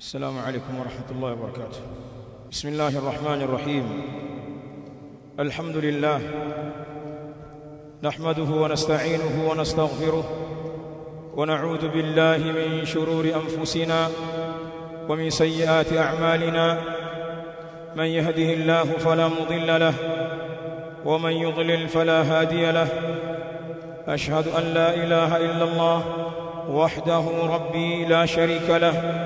السلام عليكم ورحمة الله وبركاته. بسم الله الرحمن الرحيم. الحمد لله. نحمده ونستعينه ونستغفره ونعوذ بالله من شرور أنفسنا ومن سيئات أعمالنا. من يهده الله فلا مضل له ومن يضلل فلا هادي له. أشهد أن لا إله إلا الله وحده ربي لا شريك له.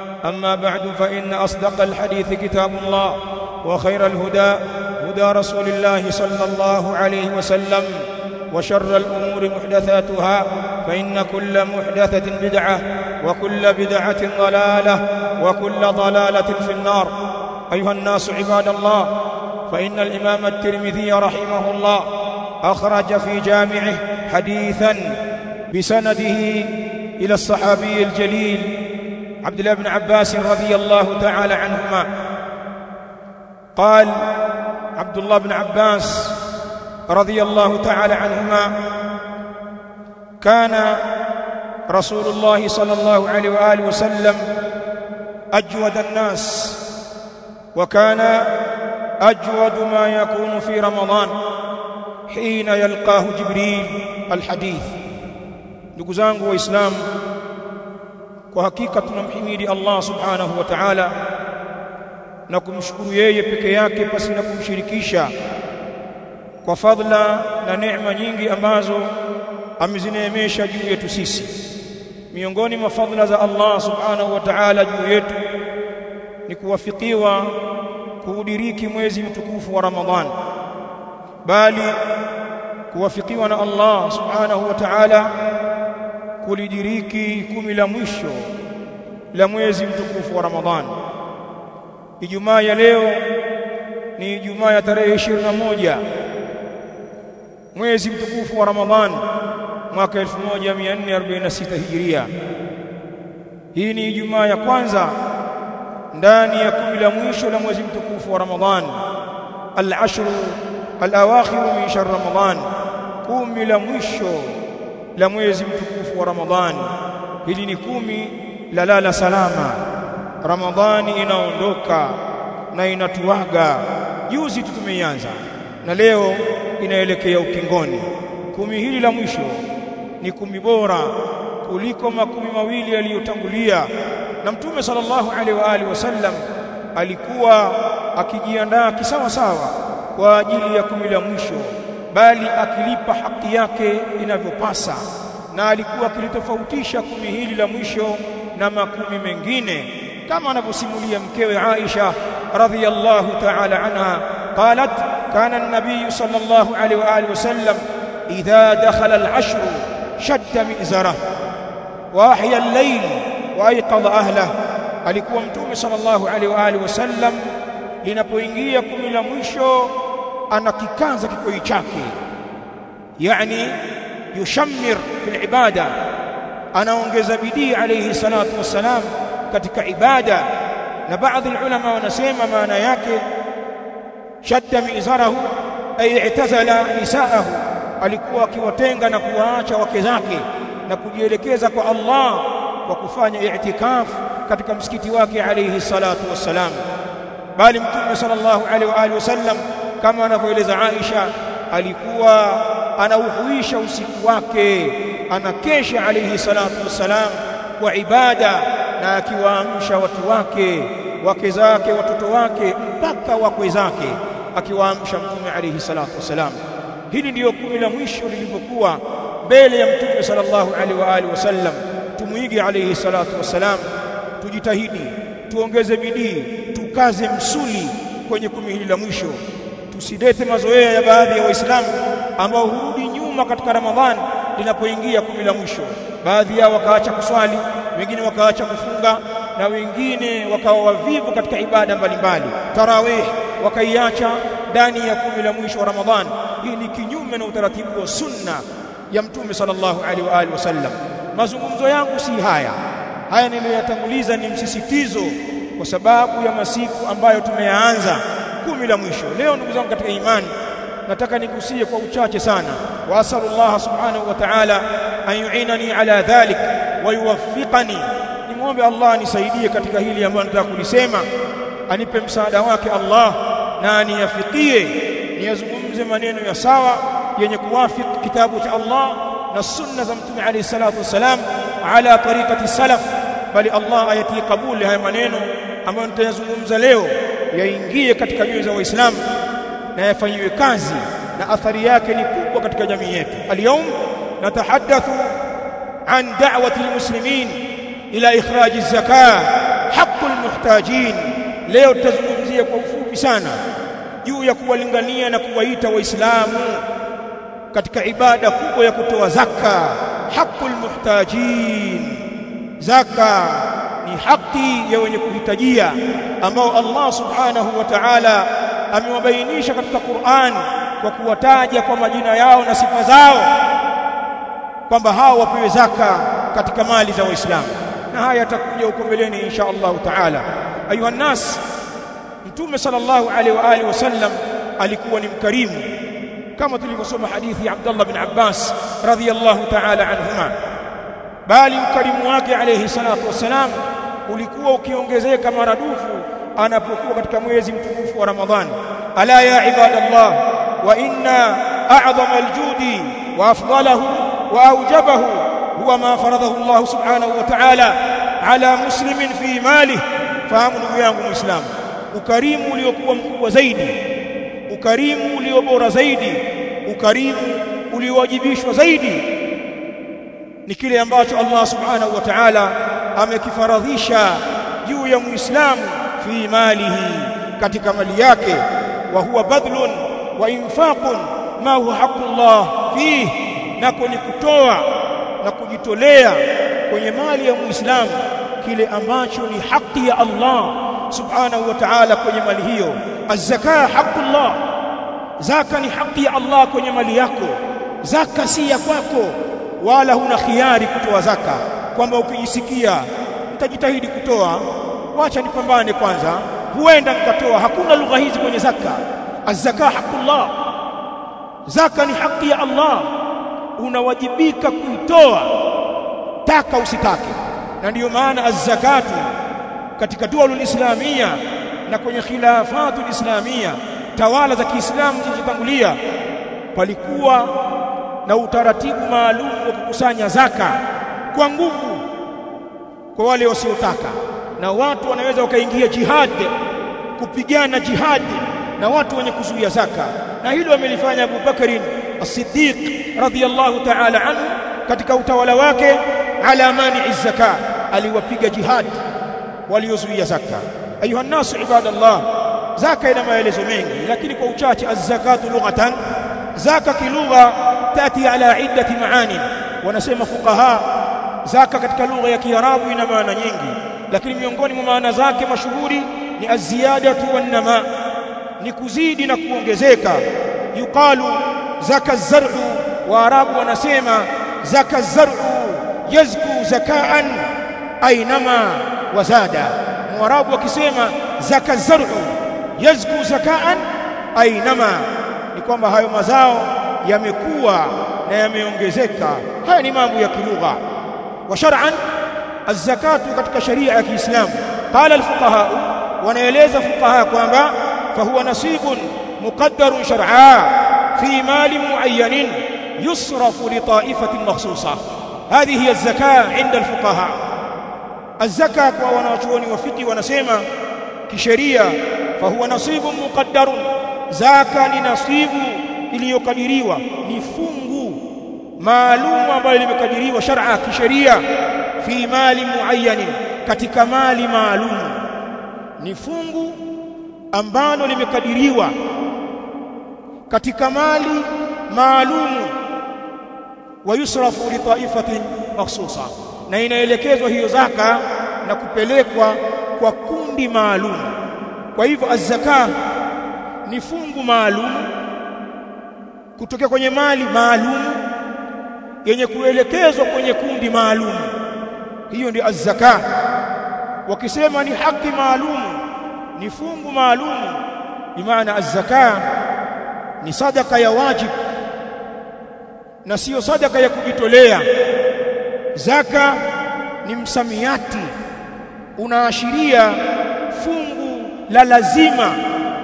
أما بعد فإن أصدق الحديث كتاب الله وخير الهدى هدى رسول الله صلى الله عليه وسلم وشر الأمور محدثاتها فإن كل محدثة بدعة وكل بدعة ضلالة وكل ضلالة في النار. أيها الناس عباد الله فإن الإمام الترمذي رحمه الله أخرج في جامعه حديثا بسنده إلى الصحابي الجليل عبد الله بن عباس رضي الله تعالى عنهما قال عبد الله بن عباس رضي الله تعالى عنهما كان رسول الله صلى الله عليه وآله وسلم أجود الناس وكان أجود ما يكون في رمضان حين يلقاه جبريل الحديث. ndugu zangu kwa hakika tunamhimidi Allah subhanahu wa ta'ala na kumshukuru yeye peke yake pasi na kumshirikisha kwa fadhila na neema nyingi ambazo amezineemesha juu yetu sisi. Miongoni mwa fadhila za Allah subhanahu wa ta'ala juu yetu ni kuwafikiwa kuudiriki mwezi mtukufu wa Ramadhan bali kuwafikiwa na Allah subhanahu wa ta'ala kulidiriki kumi la mwisho la mwezi mtukufu wa Ramadhani. Ijumaa ya leo ni Ijumaa ya tarehe 21 mwezi mtukufu wa Ramadhani mwaka 1446 Hijiria. Hii ni Ijumaa ya kwanza ndani ya kumi la mwisho la mwezi mtukufu wa Ramadhani, al-ashru al-awakhir min shahr Ramadhan, kumi la mwisho la mwezi mtukufu wa Ramadhani. Hili ni kumi la lala salama. Ramadhani inaondoka na inatuaga. Juzi tu tumeianza na leo inaelekea ukingoni. Kumi hili la mwisho ni kumi bora kuliko makumi mawili yaliyotangulia, na Mtume sallallahu alaihi wa alihi wasallam alikuwa akijiandaa kisawa sawa kwa ajili ya kumi la mwisho bali akilipa haki yake inavyopasa. Na alikuwa akilitofautisha kumi hili la mwisho na makumi mengine. Kama anavyosimulia mkewe Aisha radhiyallahu ta'ala anha qalat kana an-nabiy sallallahu alayhi wa alihi wasallam idha dakhala al-ashr shadda mizara wa ahya al-layl wa ayqadha ahlah alikuwa mtume sallallahu alayhi wa alihi wasallam linapoingia kumi la mwisho anakikaza kikoi chake. Yani yushammir fil ibada. Anaongeza bidii alayhi salatu wassalam katika ibada. Na baadhi ulama wanasema maana yake shadda mizarahu ay i'tazala nisaahu. Alikuwa akiwatenga na kuwaacha wake zake na kujielekeza kwa Allah kwa kufanya i'tikaf katika msikiti wake alayhi salatu wassalam. Bali mtume sallallahu alaihi wa alihi wasallam kama anavyoeleza Aisha alikuwa anauhuisha usiku wake anakesha alayhi salatu wassalam kwa ibada na akiwaamsha watu wake wake zake watoto wake mpaka wakwe zake akiwaamsha mtume alayhi salatu wassalam. Hili ndiyo kumi la mwisho lilipokuwa mbele ya mtume sallallahu alaihi wa alihi wasallam. Tumuige alayhi salatu wassalam tujitahidi tuongeze bidii tukaze msuli kwenye kumi hili la mwisho tusidete mazoea ya baadhi ya waislamu ambao hurudi nyuma katika ramadhani linapoingia kumi la mwisho. Baadhi yao wakaacha kuswali wengine wakaacha kufunga na wengine wakawa wavivu katika ibada mbalimbali. Tarawih wakaiacha ndani ya kumi la mwisho wa ramadhani hii ni kinyume na utaratibu wa sunna ya mtume sallallahu alaihi wa alihi wasallam. Mazungumzo yangu si haya. Haya niliyoyatanguliza ni msisitizo kwa sababu ya masiku ambayo tumeyaanza kumi la mwisho. Leo ndugu zangu katika imani nataka nigusie kwa uchache sana. Wa asallallahu subhanahu wa ta'ala an yu'inani ala dhalik wa yuwaffiqani. Nimwombe Allah anisaidie katika hili ambalo nataka kulisema. Anipe msaada wake Allah na aniyafikie. Niyazungumze maneno ya sawa yenye kuwafiki kitabu cha Allah na sunna za mtume alayhi salatu wasalam ala tariqati salaf. Bali Allah ayatii kabuli haya maneno ambayo nitayazungumza leo yaingie katika nyoyo za waislamu na yafanyiwe kazi na athari yake ni kubwa katika jamii yetu. Alyawm natahaddathu an da'wati almuslimin ila ikhraj az-zakah haqqul almuhtajin. Leo tutazungumzia kwa ufupi sana juu ya kuwalingania na kuwaita waislamu katika ibada kubwa ya kutoa zaka haqqul almuhtajin zaka ni haki ya wenye kuhitajia ambao Allah subhanahu wa ta'ala amewabainisha katika Qur'an kwa kuwataja kwa majina yao na sifa zao kwamba hao wapewe zaka katika mali za waislamu. Na haya yatakuja huko mbeleni insha Allah ta'ala. Ayuha nas mtume sallallahu alaihi wa alihi wasallam alikuwa ni mkarimu kama tulivyosoma hadithi ya Abdullah bin Abbas radhiyallahu ta'ala anhuma. Bali ukarimu wake alayhi salatu wasalam ulikuwa ukiongezeka maradufu anapokuwa katika mwezi mtukufu wa Ramadhani ala ya ibadallah wa inna a'zama aljudi wa afdalahu wa awjabahu huwa ma faradahu Allah subhanahu wa ta'ala ala muslimin fi malihi. Fahamu ndugu yangu muislamu ukarimu uliokuwa mkubwa zaidi ukarimu ulio bora zaidi ukarimu uliowajibishwa zaidi ni kile ambacho Allah subhanahu wa ta'ala amekifaradhisha juu ya muislamu fi malihi katika mali yake. Wa huwa badlun wa infaqun ma huwa haqqullah fihi na kwenye kutoa na kujitolea kwenye mali ya muislamu kile ambacho ni haki ya Allah subhanahu wa ta'ala kwenye mali hiyo. Az-zaka haqqullah zaka ni haki ya Allah kwenye mali yako zaka si ya kwako wala huna khiari kutoa zaka kwamba ukijisikia nitajitahidi kutoa. Wacha nipambane kwanza. Huenda nikatoa. Hakuna lugha hizi kwenye zaka. Azzaka hakullah, zaka ni haki ya Allah. Unawajibika kuitoa. Taka usitake. Na ndiyo maana az-zakatu katika dualul islamia na kwenye khilafatul islamia tawala za Kiislamu zilizotangulia palikuwa na utaratibu maalum wa kukusanya zaka kwa nguvu kwa wale wasiotaka. Na watu wanaweza wakaingia jihadi kupigana jihadi na watu wenye kuzuia zaka. Na hilo amelifanya Abu Bakari as-Siddiq radhiyallahu ta'ala anhu katika utawala wake ala mani'i zaka aliwapiga jihadi waliozuia zaka. Ayuha nasu ibadallah zaka ina maelezo mengi lakini kwa uchache az-zakatu lughatan zaka kilugha tati ala iddati maani wanasema fuqaha zaka katika lugha ya kiarabu ina maana nyingi lakini miongoni mwa maana zake mashuhuri ni az-ziyadatu wan-nama ni kuzidi na kuongezeka. Yuqalu zaka az-zar'u waarabu wanasema zaka az-zar'u yazku zakaan ainama wazada mwarabu akisema zaka zar'u yazku zakaan ainama ni kwamba hayo mazao yamekuwa na yameongezeka. Haya ni mambo ya kilugha shar'an az-zakatu katika sharia ya Kiislamu qala al-fuqaha wanaeleza fuqaha kwamba fahuwa nasibun muqaddarun shar'a fi mali muayyanin yusrafu li ta'ifatin makhsusah هذه هي الزكاة عند الفقهاء الزكاة kwa wanachuoni wa fiqh wanasema kisheria fahuwa nasibun muqaddarun zaka ni nasibu iliyokadiriwa ni fungu maalum ambayo limekadiriwa shar'a kisheria fi mali muayyanin katika mali maalum. Ni fungu ambalo limekadiriwa katika mali maalum. Wayusrafu li taifatin makhsusa na inaelekezwa hiyo zaka na kupelekwa kwa kundi maalum. Kwa hivyo az-zaka ni fungu maalum kutokea kwenye mali maalum yenye kuelekezwa kwenye kundi maalum. Hiyo ndio az-zaka wakisema ni haki maalum ni fungu maalum bimaana maana azzaka ni sadaka ya wajibu na siyo sadaka ya kujitolea. Zaka ni msamiati unaashiria fungu la lazima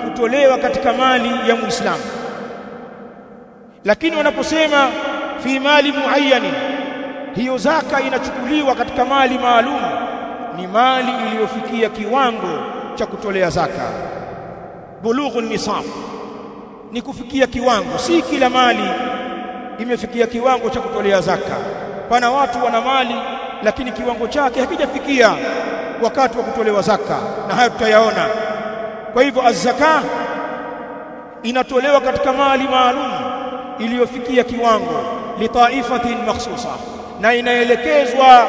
kutolewa katika mali ya Muislamu. Lakini wanaposema fi mali muayyani. Hiyo zaka inachukuliwa katika mali maalum. Ni mali iliyofikia kiwango cha kutolea zaka. Bulughun nisab. Ni kufikia kiwango. Si kila mali imefikia kiwango cha kutolea zaka. Pana watu wana mali lakini kiwango chake hakijafikia wakati wa kutolewa zaka. Na hayo tutayaona. Kwa hivyo az-zaka inatolewa katika mali maalum iliyofikia kiwango litaifatin makhsusa na inaelekezwa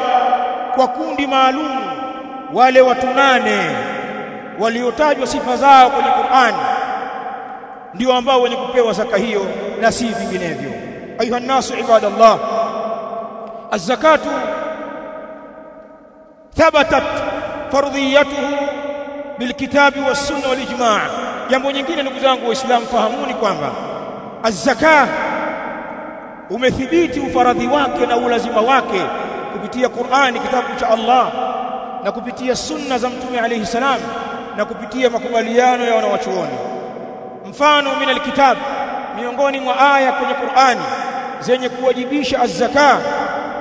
kwa kundi maalum wale watu nane waliotajwa sifa zao kwenye Qur'an ndio ambao wenye kupewa zaka hiyo na si vinginevyo. Ayuha nasu ibadallah az-zakatu thabatat fardhiyatuhu bilkitabi was-sunna wal-ijma' jambo nyingine ndugu zangu waislamu fahamuni kwamba az-zaka umethibiti ufaradhi wake na ulazima wake kupitia Qur'ani kitabu cha Allah na kupitia sunna za mtume alayhi salam na kupitia makubaliano ya wanawachuoni mfano min alkitab miongoni mwa aya kwenye Qur'ani zenye kuwajibisha az-zaka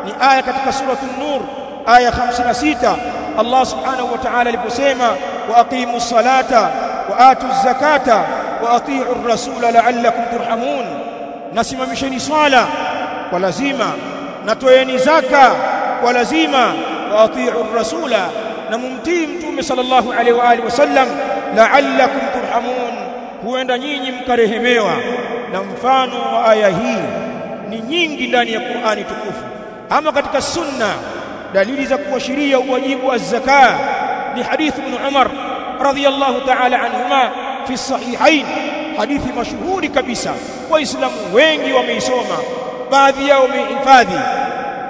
ni aya katika suratul nur aya 56 Allah subhanahu wa ta'ala aliposema wa aqimus salata wa atuz zakata wa atii'ur rasula la'allakum turhamun nasimamisheni swala kwa lazima na zaka kwa lazima. Wa atii'ur rasula na mumtii mtume sallallahu alaihi wa alihi wasallam la'allakum turhamun. Huenda nyinyi mkarehemewa. Na mfano wa aya hii ni nyingi ndani ya Qur'ani tukufu. Ama katika sunna dalili za kuashiria uwajibu wa zaka ni hadithi ibn Umar radiyallahu ta'ala anhuma fi sahihain hadithi mashuhuri kabisa waislamu wengi wameisoma baadhi yao wamehifadhi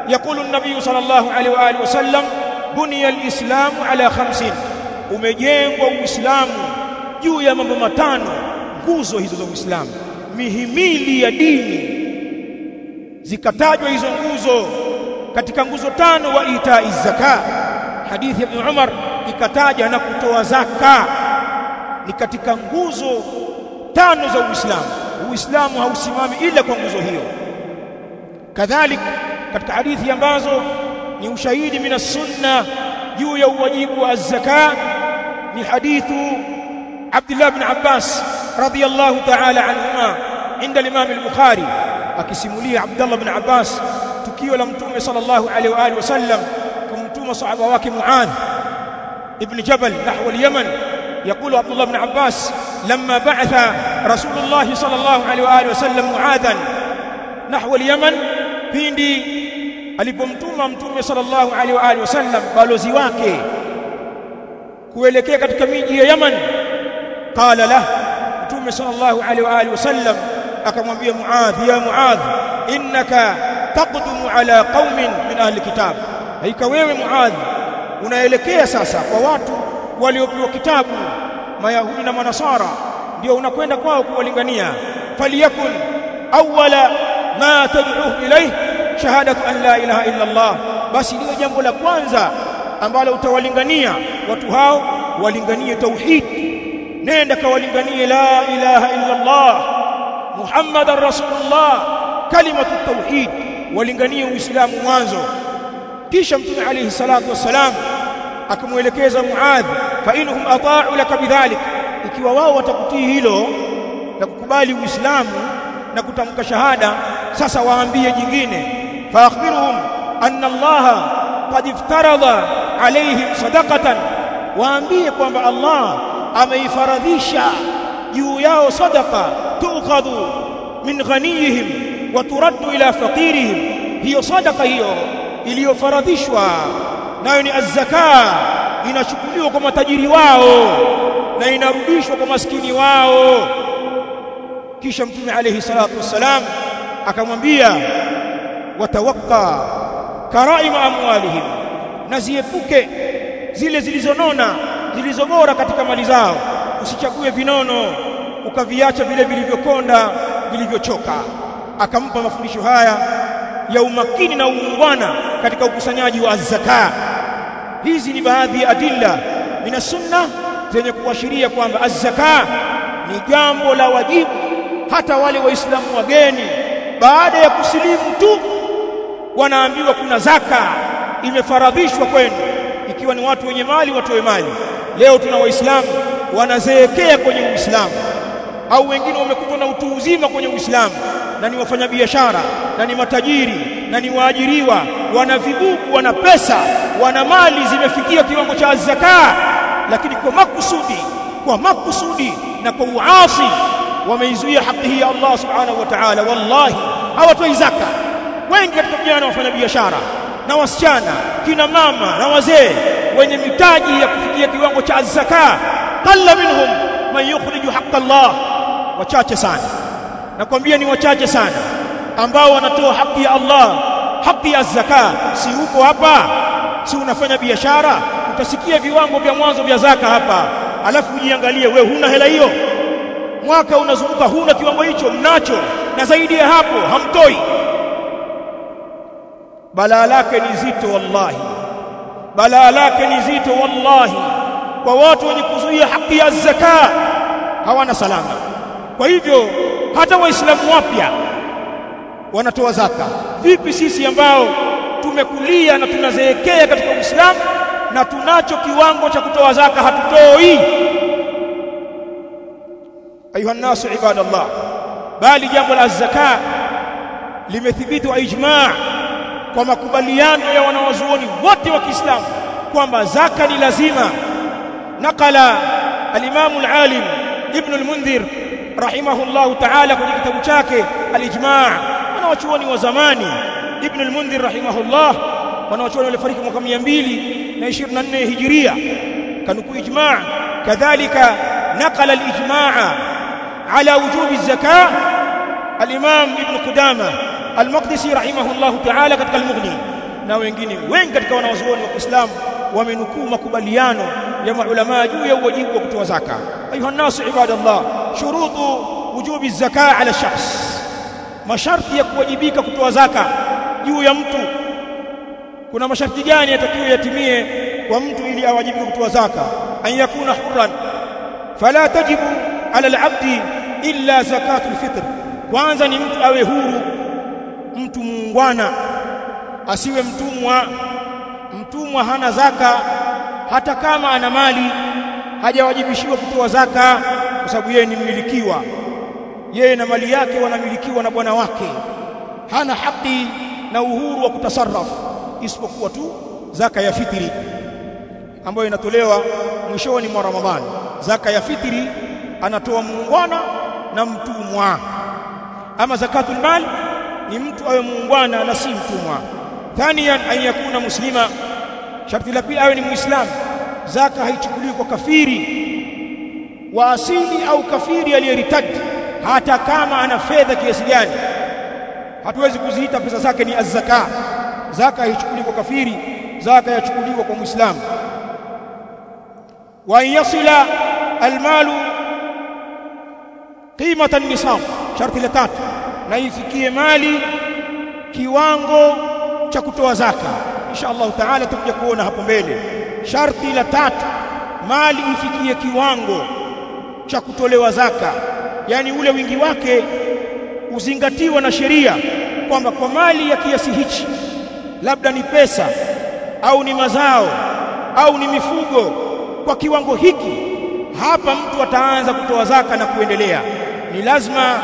يقول النبي صلى الله عليه واله وسلم بني الاسلام على خمس umejengwa uislamu juu ya mambo matano nguzo hizo za uislamu mihimili ya dini zikatajwa hizo nguzo katika nguzo tano wa itai zaka hadithi ya ibn Umar ikataja na kutoa zaka ni katika nguzo tano za Uislamu Uislamu hausimami ila kwa nguzo hiyo kadhalik katika hadithi ambazo ni ushahidi mina sunna juu ya uwajibu wa zaka ni hadithu Abdullah ibn Abbas radiyallahu ta'ala anhuma inda al-Imam al-Bukhari akisimulia Abdullah ibn Abbas tukio la mtume sallallahu alaihi wa alihi wasallam kumtuma sahaba wake Muadh ibn Jabal nahwa al-Yaman يقول عبد الله بن عباس لما بعث رسول الله صلى الله عليه واله وسلم معاذا نحو اليمن pindi alipomtuma mtume sallallahu alaihi wa alihi wasallam balozi wake kuelekea katika miji ya Yaman qala lah mtume sallallahu alaihi wa alihi wasallam akamwambia Muadh ya Muadh innaka taqdumu ala qaumin min ahli kitab haika wewe Muadh unaelekea sasa kwa watu waliopewa kitabu mayahudi na manasara ndio unakwenda kwao kuwalingania. Falyakun awwala ma tad'uhu ilayhi shahadatu an la ilaha illa Allah. Basi ndio jambo la kwanza ambalo utawalingania watu hao walinganie tauhid. Nenda kawalinganie la ilaha illa Allah muhammadar rasulullah kalimatu tauhid. Walinganie uislamu mwanzo. Kisha mtume alayhi salatu wassalam akamwelekeza Muadh fa inhum ata'u laka bidhalik ikiwa wao watakutii hilo na kukubali Uislamu na kutamka shahada sasa waambie jingine. Faakhbiruhum anna Allah qad iftaradha alayhim sadaqatan waambie kwamba Allah ameifaradhisha juu yao sadaqa tukhadhu min ghaniyihim wa turaddu ila faqirihim. Hiyo sadaqa hiyo iliyofaradhishwa nayo ni az-zaka inachukuliwa kwa matajiri wao na inarudishwa kwa maskini wao. Kisha mtume alayhi salatu wassalam akamwambia watawakka karaima amwalihim na ziepuke zile zilizonona zilizobora katika mali zao. Usichague vinono ukaviacha vile vilivyokonda vilivyochoka. Akampa mafundisho haya ya umakini na uungwana katika ukusanyaji wa zaka hizi ni baadhi ya adilla mina sunna zenye kuashiria kwamba az-zaka ni jambo la wajibu. Hata wale waislamu wageni baada ya kusilimu tu wanaambiwa kuna zaka imefaradhishwa kwenu ikiwa ni watu wenye mali watoe mali. Leo tuna waislamu wanazeekea kwenye uislamu au wengine wamekutwa na utu uzima kwenye uislamu na ni wafanyabiashara na ni matajiri na ni waajiriwa wana vibubu wana pesa wana mali zimefikia kiwango cha zaka lakini kwa makusudi kwa makusudi na kwa uasi wameizuia haki hii ya Allah subhanahu wa ta'ala. Wallahi hawatoi zaka. Wengi katika vijana wafanya biashara na wasichana kina mama na wazee wenye mitaji ya kufikia kiwango cha zaka qalla minhum man yukhriju haqqa Allah. Wachache sana. Nakwambia ni wachache sana ambao wanatoa haki ya Allah haki ya zaka. Si uko hapa? Si unafanya biashara? Utasikia viwango vya mwanzo vya zaka hapa. Alafu ujiangalie we huna hela hiyo? Mwaka unazunguka huna kiwango hicho? Mnacho. Na zaidi ya hapo hamtoi. Balaa lake ni zito wallahi. Balaa lake ni zito wallahi. Kwa watu wenye kuzuia haki ya zaka hawana salama. Kwa hivyo hata waislamu wapya wanatoa zaka. Vipi sisi ambao tumekulia na tunazeekea katika Uislamu na tunacho kiwango cha kutoa zaka hatutoi? Ayuha nnasu ibadallah. Bali jambo la zaka limethibitwa ijmaa kwa makubaliano ya wanawazuoni wote wa Kiislamu kwamba zaka ni lazima. Nakala alimamu alalim ibnu lmundhir Ibn al-Mundhir rahimahullahu ta'ala kwenye kitabu chake al-Ijma' wanawachuoni wa zamani. Ibn al-Mundhir rahimahullah wanawachuoni walifariki mwaka 224 Hijria kanuku ijma' kadhalika naqala al-ijma' ala wujubi az-zakah al-Imam Ibn Qudama al-Maqdisi rahimahullah ta'ala katika al-Mughni. Na wengine wengi katika wanawazuoni wa Kiislamu wamenukuu makubaliano ya maulama juu ya wajibu wa kutoa zaka. Ayuha nasu ibadallah shurutu wujubi zaka ala shakhs masharti ya kuwajibika kutoa zaka juu ya mtu. Kuna masharti gani yatakiwa yatimie kwa mtu ili awajibike kutoa zaka? An yakuna hurran fala tajibu ala al-abdi illa zakatul fitr. Kwanza ni mtu awe huru mtu muungwana asiwe mtumwa. Mtumwa hana zaka hata kama ana mali hajawajibishiwa kutoa zaka kwa sababu yeye ni mmilikiwa yeye na mali yake wanamilikiwa na bwana wake. Hana haki na uhuru wa kutasarrafu isipokuwa tu zaka ya fitri ambayo inatolewa mwishoni mwa Ramadhani zaka ya fitri anatoa muungwana na mtumwa. Ama zakatul mal ni mtu awe muungwana na si mtumwa. Thaniyan an muslima. Sharti la pili awe ni muislamu zaka haichukuliwi kwa kafiri wa asili au kafiri aliyeritadi hata kama ana fedha kiasi gani hatuwezi kuziita pesa zake ni azzaka. Zaka haichukuliwi kwa kafiri zaka yachukuliwa kwa muislamu. Wa yasila almalu qimatan an-nisab sharti la tatu na ifikie mali kiwango cha kutoa zaka. Insha Allah taala tutakuja kuona hapo mbele. Sharti la tatu mali ifikie kiwango cha kutolewa zaka yani ule wingi wake uzingatiwa na sheria kwamba kwa mali ya kiasi hichi labda ni pesa au ni mazao au ni mifugo kwa kiwango hiki hapa mtu ataanza kutoa zaka na kuendelea. Ni lazima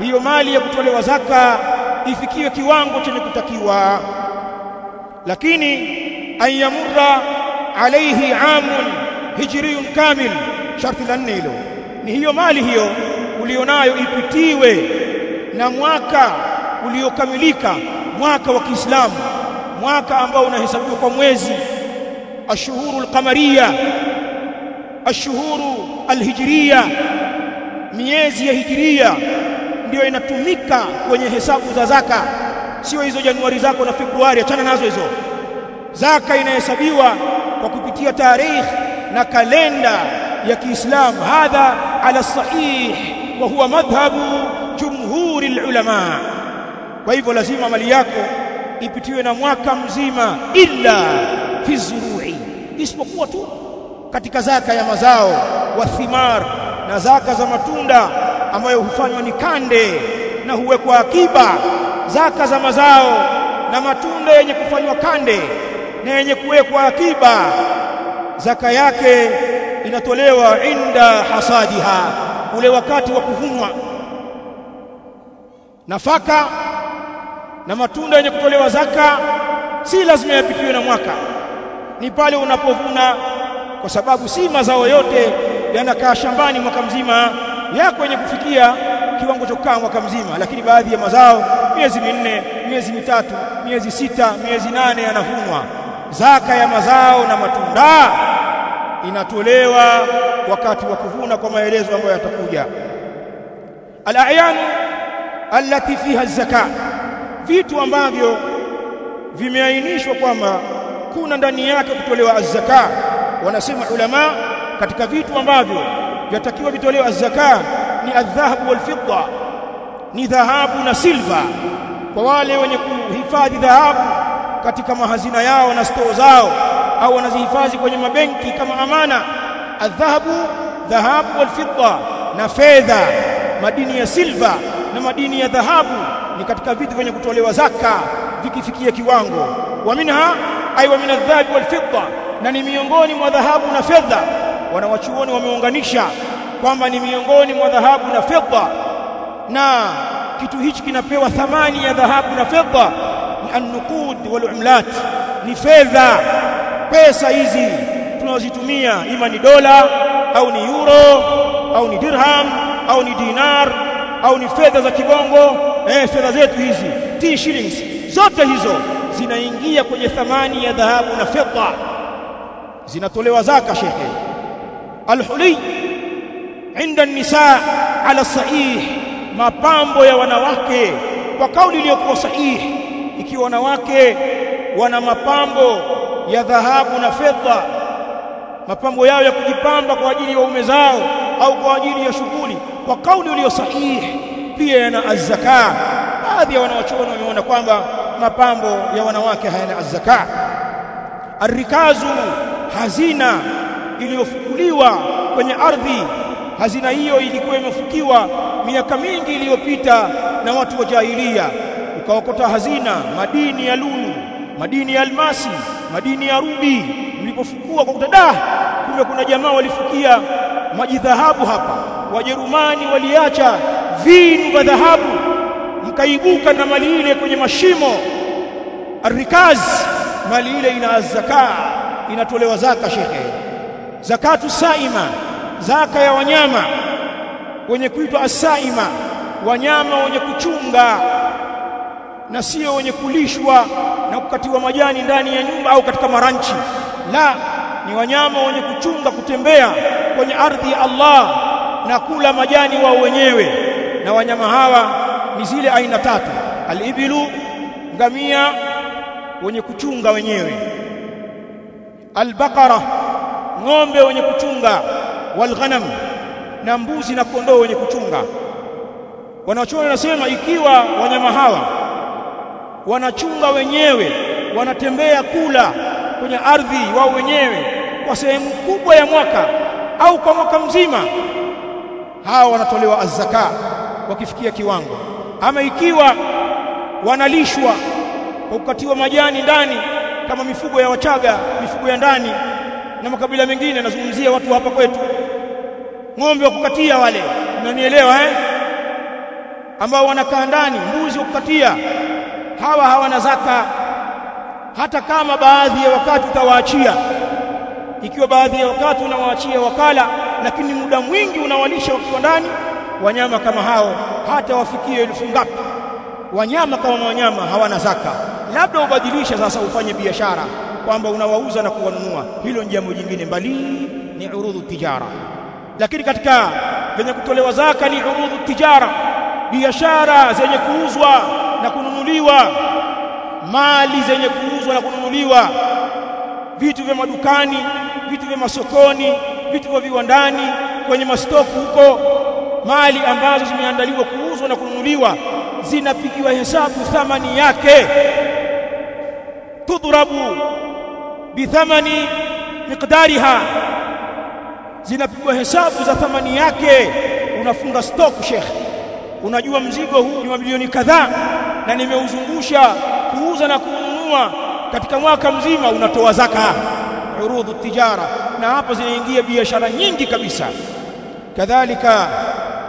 hiyo mali ya kutolewa zaka ifikiwe kiwango chenye kutakiwa. Lakini ayamurra alayhi amun hijriyun kamil sharti la nne hilo. Ni hiyo mali hiyo ulionayo ipitiwe na mwaka uliokamilika mwaka wa Kiislamu mwaka ambao unahesabiwa kwa mwezi ashuhuru alqamariya ashuhuru alhijriya miezi ya hijiria ndiyo inatumika kwenye hesabu za zaka. Sio hizo Januari zako na Februari achana nazo hizo. Zaka inahesabiwa kwa kupitia tarehe na kalenda ya Kiislamu. Hadha ala sahih wa huwa madhhabu jumhuri ulama kwa hivyo lazima mali yako ipitiwe na mwaka mzima illa fi zurui isipokuwa tu katika zaka ya mazao wa thimar na zaka za matunda ambayo hufanywa ni kande na huwekwa akiba. Zaka za mazao na matunda yenye kufanywa kande na yenye kuwekwa akiba zaka yake inatolewa inda hasadiha ule wakati wa kuvunwa nafaka na matunda yenye kutolewa zaka si lazima yapitiwe na mwaka. Ni pale unapovuna kwa sababu si mazao yote yanakaa shambani mwaka mzima yako yenye kufikia kiwango cha kukaa mwaka mzima. Lakini baadhi ya mazao miezi minne miezi mitatu miezi sita miezi nane yanavunwa. Zaka ya mazao na matunda inatolewa wakati wa kuvuna kwa maelezo ambayo yatakuja. Al-a'yan allati fiha zaka vitu ambavyo vimeainishwa kwamba kuna ndani yake kutolewa az-zaka. Wanasema ulama katika vitu ambavyo vyatakiwa vitolewa az-zaka ni adh-dhahabu wal-fidda ni dhahabu na silva kwa wale wenye kuhifadhi dhahabu katika mahazina yao na stoo zao au wanazihifadhi kwenye mabenki kama amana adhahabu dhahabu walfidda na fedha madini ya silva na madini ya dhahabu ni katika vitu vyenye kutolewa zaka vikifikia kiwango. Wa minha ay wa min adhahabi walfidda na ni miongoni mwa dhahabu na fedha. Wanawachuoni wameunganisha kwamba ni miongoni mwa dhahabu na fedha. Na kitu hichi kinapewa thamani ya dhahabu na fedha ni an-nuqud ni fedha. Pesa hizi tunazozitumia ima ni dola au ni euro au ni dirham au ni dinar au ni fedha za kibongo eh fedha zetu hizi t shillings. Zote hizo zinaingia kwenye thamani ya dhahabu na fedha. Zinatolewa zaka shekhe alhuli inda an-nisaa ala sahih mapambo ya wanawake. Kwa kauli iliyokuwa sahihi ikiwa wanawake wana mapambo ya dhahabu na fedha mapambo yao ya kujipamba kwa ajili ya waume zao au kwa ajili ya shughuli kwa kauli iliyo sahihi pia yana azzaka. Baadhi ya wanawachuoni wameona kwamba mapambo ya wanawake hayana azzaka. Arrikazu hazina iliyofukuliwa kwenye ardhi. Hazina hiyo ilikuwa imefukiwa miaka mingi iliyopita na watu wa jahilia ukaokota hazina madini ya lulu madini ya almasi madini ya rubi mlipofukua kwa kutada kumbe kuna jamaa walifukia maji dhahabu hapa. Wajerumani waliacha vinu vya dhahabu mkaibuka na mali ile kwenye mashimo. Arrikaz mali ile ina zaka inatolewa zaka shekhe zakatu saima zaka ya wanyama wenye kuitwa asaima wanyama wenye kuchunga na sio wenye kulishwa na kukatiwa majani ndani ya nyumba au katika maranchi la ni wanyama wenye kuchunga kutembea kwenye ardhi ya Allah na kula majani wao wenyewe. Na wanyama hawa ni zile aina tatu. Alibilu ngamia wenye kuchunga wenyewe. Albakara ng'ombe wenye kuchunga. Walghanam na mbuzi na kondoo wenye kuchunga. Wanachuoni wanasema ikiwa wanyama hawa wanachunga wenyewe wanatembea kula kwenye ardhi wao wenyewe kwa sehemu kubwa ya mwaka au kwa mwaka mzima. Hawa wanatolewa azzaka wakifikia kiwango. Ama ikiwa wanalishwa kwa kukatiwa majani ndani kama mifugo ya Wachaga mifugo ya ndani na makabila mengine nazungumzia watu hapa kwetu. Ng'ombe wa kukatia wale unanielewa eh? Ambao wanakaa ndani mbuzi wa kukatia. Hawa hawana zaka hata kama baadhi ya wakati utawaachia. Ikiwa baadhi ya wakati unawaachia wakala lakini muda mwingi unawalisha wakiwa ndani wanyama kama hao hata wafikie elfu ngapi? Wanyama kama wanyama hawana zaka. Labda ubadilisha sasa ufanye biashara kwamba unawauza na kuwanunua. Hilo ni jambo jingine bali ni urudhu tijara. Lakini katika venye kutolewa zaka ni urudhu tijara. Biashara zenye kuuzwa na kununuliwa mali zenye kuuzwa na kununuliwa vitu vya madukani vitu vya masokoni vitu vya viwandani kwenye mastoku huko mali ambazo zimeandaliwa kuuzwa na kununuliwa zinapigiwa hesabu thamani yake. Tudrabu bithamani miqdariha zinapigwa hesabu za thamani yake. Unafunga stock sheikh. Unajua mzigo huu ni milioni kadhaa na nimeuzungusha kuuza na kununua katika mwaka mzima unatoa zaka. Urudhu tijara. Na hapo zinaingia biashara nyingi kabisa. Kadhalika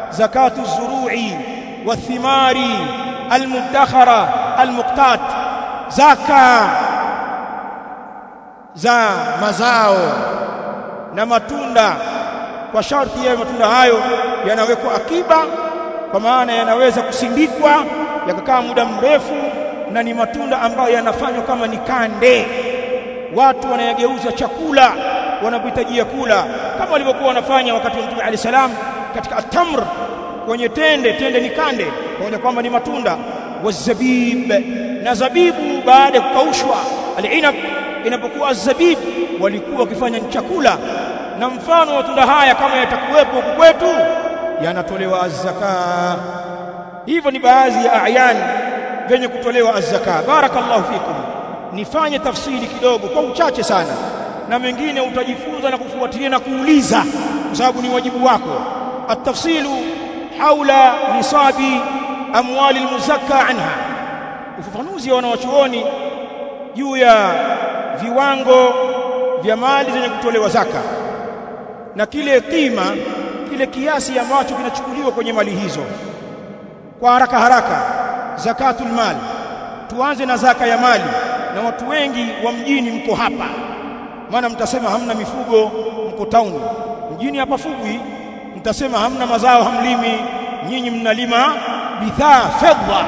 zakatu zuru'i wathimari almudakhara almuqtat. Zaka za mazao na matunda. Kwa sharti ya matunda hayo yanawekwa akiba kwa maana yanaweza kusindikwa yakakaa muda mrefu na ni matunda ambayo yanafanywa kama ni kande. Watu wanayageuza chakula wanapohitajia kula kama walivyokuwa wanafanya wakati wa Mtume alayhi salam katika atamr kwenye tende tende ni kande pamoja kwamba ni matunda. Wazabib na zabibu baada ya kukaushwa alinab inapokuwa zabib walikuwa wakifanya ni chakula. Na mfano wa matunda haya kama yatakuwepo huku kwetu yanatolewa azzaka. Hivyo ni baadhi ya ayan venye kutolewa azzaka barakallahu fikum. Nifanye tafsiri kidogo kwa uchache sana. Na mengine utajifunza na kufuatilia na kuuliza kwa sababu ni wajibu wako. Atafsilu haula nisabi amwali almuzakka anha. Ufafanuzi wa wanawachuoni juu ya viwango vya mali zenye kutolewa zaka. Na kile kima kile kiasi ambacho kinachukuliwa kwenye mali hizo. Kwa haraka haraka zakatul mali tuanze na zaka ya mali. Na watu wengi wa mjini mko hapa. Maana mtasema hamna mifugo mko town. Mjini hapa fugwi mtasema hamna mazao hamlimi. Nyinyi mnalima bidhaa fedha.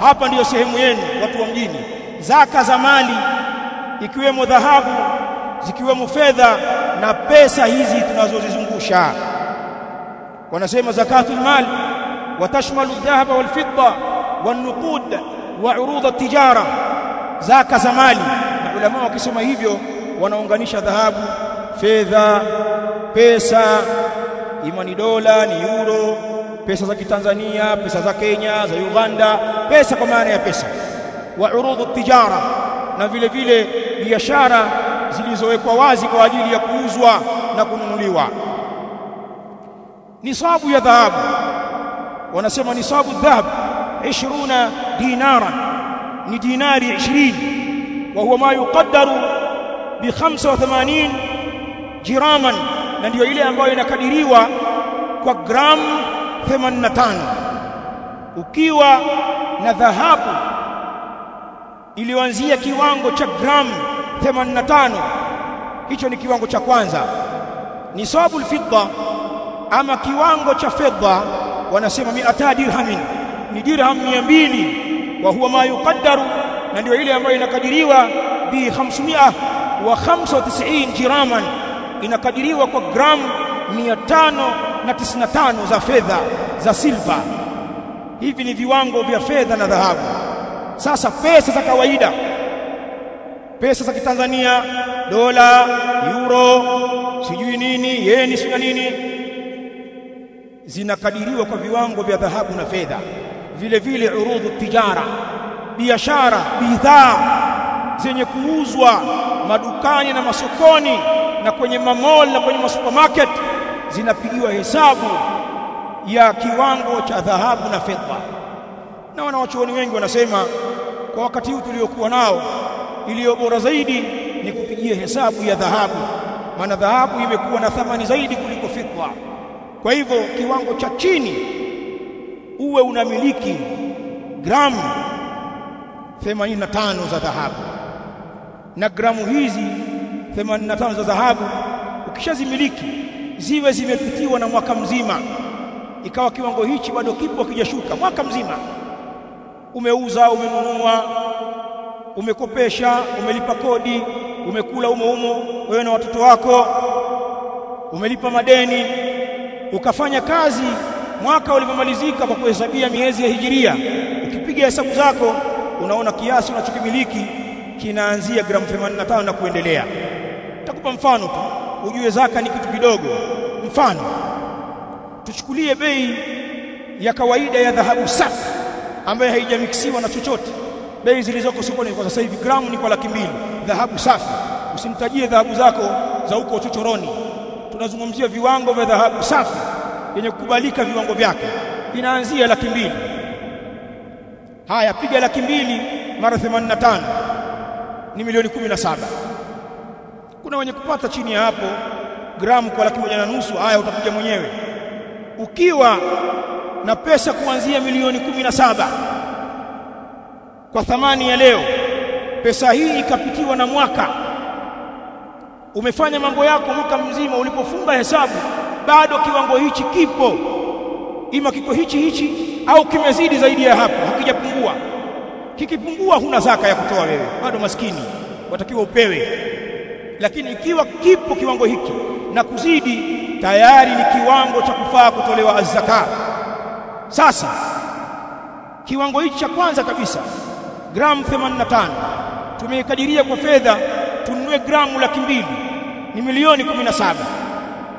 Hapa ndiyo sehemu yenu watu wa mjini. Zaka za mali ikiwemo dhahabu zikiwemo fedha na pesa hizi tunazozizungusha. Wanasema zakatul mal watashmalu dhahaba wal fidda wan وعروض at-tijara zaka za mali. Na wakisema hivyo wanaunganisha dhahabu fedha pesa ima ni dola ni euro pesa za kitanzania pesa za Kenya za Uganda pesa kwa maana ya pesa. Wa urudhu tijara. Na vile vile biashara zilizowekwa wazi kwa ajili ya kuuzwa na kununuliwa. Nisabu ya dhahabu. Wanasema nisabu dhahab 20 dinara ni dinari 20 wa huwa ma yuqaddaru bi 85 jiraman na ndio ile ambayo inakadiriwa kwa gramu 85 ukiwa na dhahabu iliyoanzia kiwango cha gramu 85 hicho ni kiwango cha kwanza. Ni nisabu alfidda ama kiwango cha fedha wanasema 100 dirhamin ni dirham 200 wa huwa ma yuqaddaru na ndio ile ambayo inakadiriwa bi 500 wa 95 jiraman. Inakadiriwa kwa gramu 595 za fedha za silva hivi ni viwango vya fedha na dhahabu. Sasa pesa za kawaida pesa za kitanzania dola euro sijui nini yeni sina nini zinakadiriwa kwa viwango vya dhahabu na fedha vile vile urudhu tijara biashara bidhaa zenye kuuzwa madukani na masokoni na kwenye mamall na kwenye masupermarket zinapigiwa hesabu ya kiwango cha dhahabu na fedha. Na wanawachuoni wengi wanasema kwa wakati huu tuliokuwa nao iliyo bora zaidi ni kupigia hesabu ya dhahabu maana dhahabu imekuwa na thamani zaidi kuliko fedha. Kwa hivyo kiwango cha chini uwe unamiliki gramu 85 za dhahabu. Na gramu hizi 85 za dhahabu ukishazimiliki ziwe zimepitiwa na mwaka mzima. Ikawa kiwango hichi bado kipo kijashuka mwaka mzima. Umeuza umenunua umekopesha umelipa kodi umekula umo umo wewe na watoto wako umelipa madeni ukafanya kazi mwaka ulipomalizika kwa kuhesabia miezi ya hijiria ukipiga hesabu zako unaona kiasi unachokimiliki kinaanzia gramu 85 na kuendelea. Takupa mfano tu ujue zaka ni kitu kidogo. Mfano tuchukulie bei ya kawaida ya dhahabu safi ambayo haijamiksiwa na chochote. Bei zilizoko sokoni kwa sasa hivi gramu ni kwa laki mbili. Dhahabu safi usimtajie dhahabu zako za huko chochoroni. Tunazungumzia viwango vya dhahabu safi yenye kukubalika viwango vyake. Inaanzia laki mbili. Haya piga laki mbili mara 85 ni milioni 17 kuna wenye kupata chini ya hapo gramu kwa laki moja na nusu haya utakuja mwenyewe. Ukiwa na pesa kuanzia milioni 17 kwa thamani ya leo pesa hii ikapitiwa na mwaka. Umefanya mambo yako mwaka mzima ulipofunga hesabu bado kiwango hichi kipo. Ima kiko hichi hichi au kimezidi zaidi ya hapo hakijapungua. Kikipungua huna zaka ya kutoa wewe. Bado maskini watakiwa upewe. Lakini ikiwa kipo kiwango hiki na kuzidi tayari ni kiwango cha kufaa kutolewa azzaka. Sasa kiwango hichi cha kwanza kabisa gramu 85 tumeikadiria kwa fedha tununue gramu laki mbili. Ni milioni 17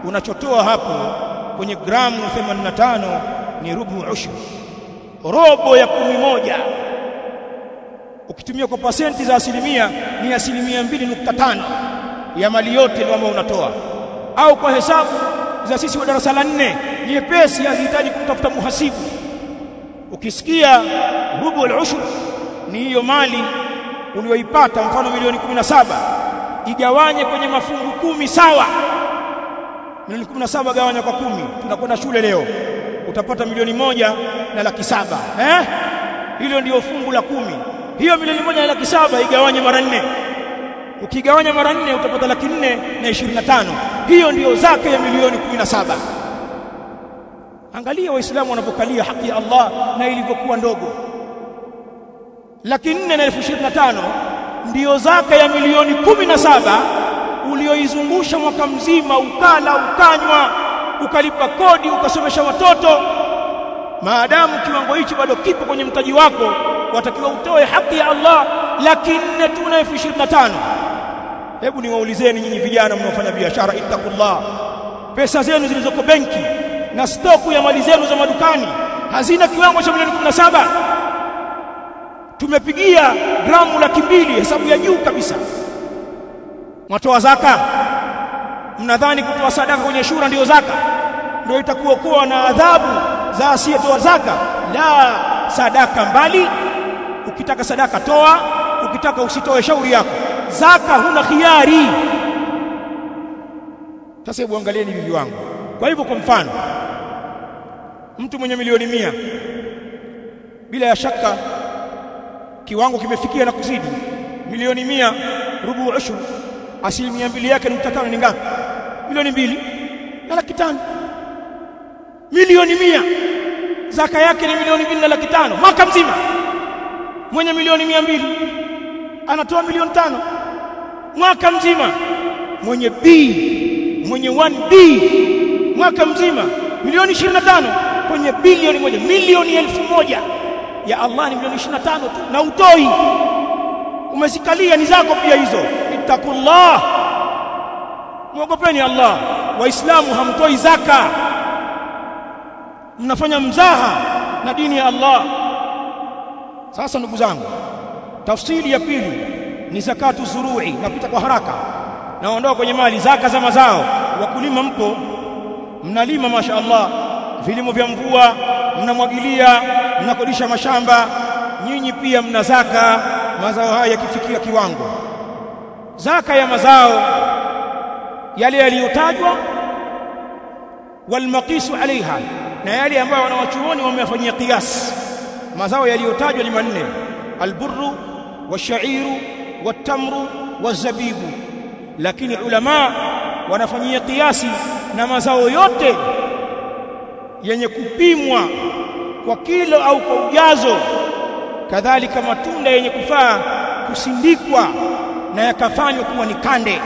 unachotoa hapo kwenye gramu 85 ni rubu ushur robo ya kumi moja. Ukitumia kwa pasenti za asilimia ni asilimia mbili nukta tano ya mali yote ambayo unatoa. Au kwa hesabu za sisi wa darasa la nne nyepesi hazihitaji kutafuta muhasibu. Ukisikia rubu al-ushr ni hiyo mali uliyoipata mfano milioni 17 igawanye kwenye mafungu kumi sawa milioni 17 gawanya kwa kumi. Tunakwenda shule leo. Utapata milioni moja na laki saba. Eh? Hilo ndio fungu la kumi. Hiyo milioni moja na laki saba igawanye mara nne. Ukigawanya mara nne utapata laki nne na ishirini na tano. Hiyo ndiyo zake ya milioni kumi na saba. Angalia waislamu wanapokalia haki ya Allah na ilivyokuwa ndogo. Laki nne na elfu ishirini na tano ndiyo zaka ya milioni kumi na saba ulioizungusha mwaka mzima ukala ukanywa ukalipa kodi ukasomesha watoto. Maadamu kiwango hichi bado kipo kwenye mtaji wako watakiwa utoe haki ya Allah laki nne tu na elfu ishirini na tano. Hebu niwaulizeni nyinyi vijana mnaofanya biashara ittaqullah. Pesa zenu zilizoko benki na stoku ya mali zenu za madukani hazina kiwango cha milioni 17 tumepigia gramu laki mbili hesabu ya juu kabisa mwatoa zaka. Mnadhani kutoa sadaka kwenye shura ndiyo zaka? Ndio itakuokoa na adhabu za asiyetoa zaka? La sadaka mbali. Ukitaka sadaka toa. Ukitaka usitoe shauri yako. Zaka huna khiari. Sasa hebu angalieni hivi wangu. Kwa hivyo kwa mfano mtu mwenye milioni mia bila ya shaka kiwango kimefikia na kuzidi. Milioni mia rubu ushur asilimia mbili yake nukta tano ni ngapi? Milioni mbili. Na laki tano. Milioni mia. Zaka yake ni milioni mbili na laki tano. Mwaka mzima. Mwenye milioni mia mbili. Anatoa milioni tano. Mwaka mzima. Mwenye B. Mwenye 1B mwaka mzima. Milioni 25 kwenye bilioni moja. Milioni elfu moja. Ya Allah ni milioni 25 tu. Na utoi. Umezikalia ni zako pia hizo ittaqullah muogopeni Allah. Waislamu hamtoi zaka. Mnafanya mzaha na dini ya Allah. Sasa ndugu zangu tafsiri ya pili ni zakatu zurui napita kwa haraka. Naondoa kwenye mali zaka za mazao. Wakulima mpo? Mnalima masha Allah vilimo vya mvua mnamwagilia mnakodisha mashamba. Nyinyi pia mna zaka mazao haya yakifikia kiwango zaka ya mazao yale yaliyotajwa walmaqisu alaiha na yale ambayo wanawachuoni wameyafanyia qiyas. Mazao yaliyotajwa ni manne alburu washairu watamru wazabibu. Lakini ulama wanafanyia kiasi na mazao yote yenye kupimwa kwa kilo au kwa ujazo. Kadhalika matunda yenye kufaa kusindikwa na yakafanywa kuwa ni kande.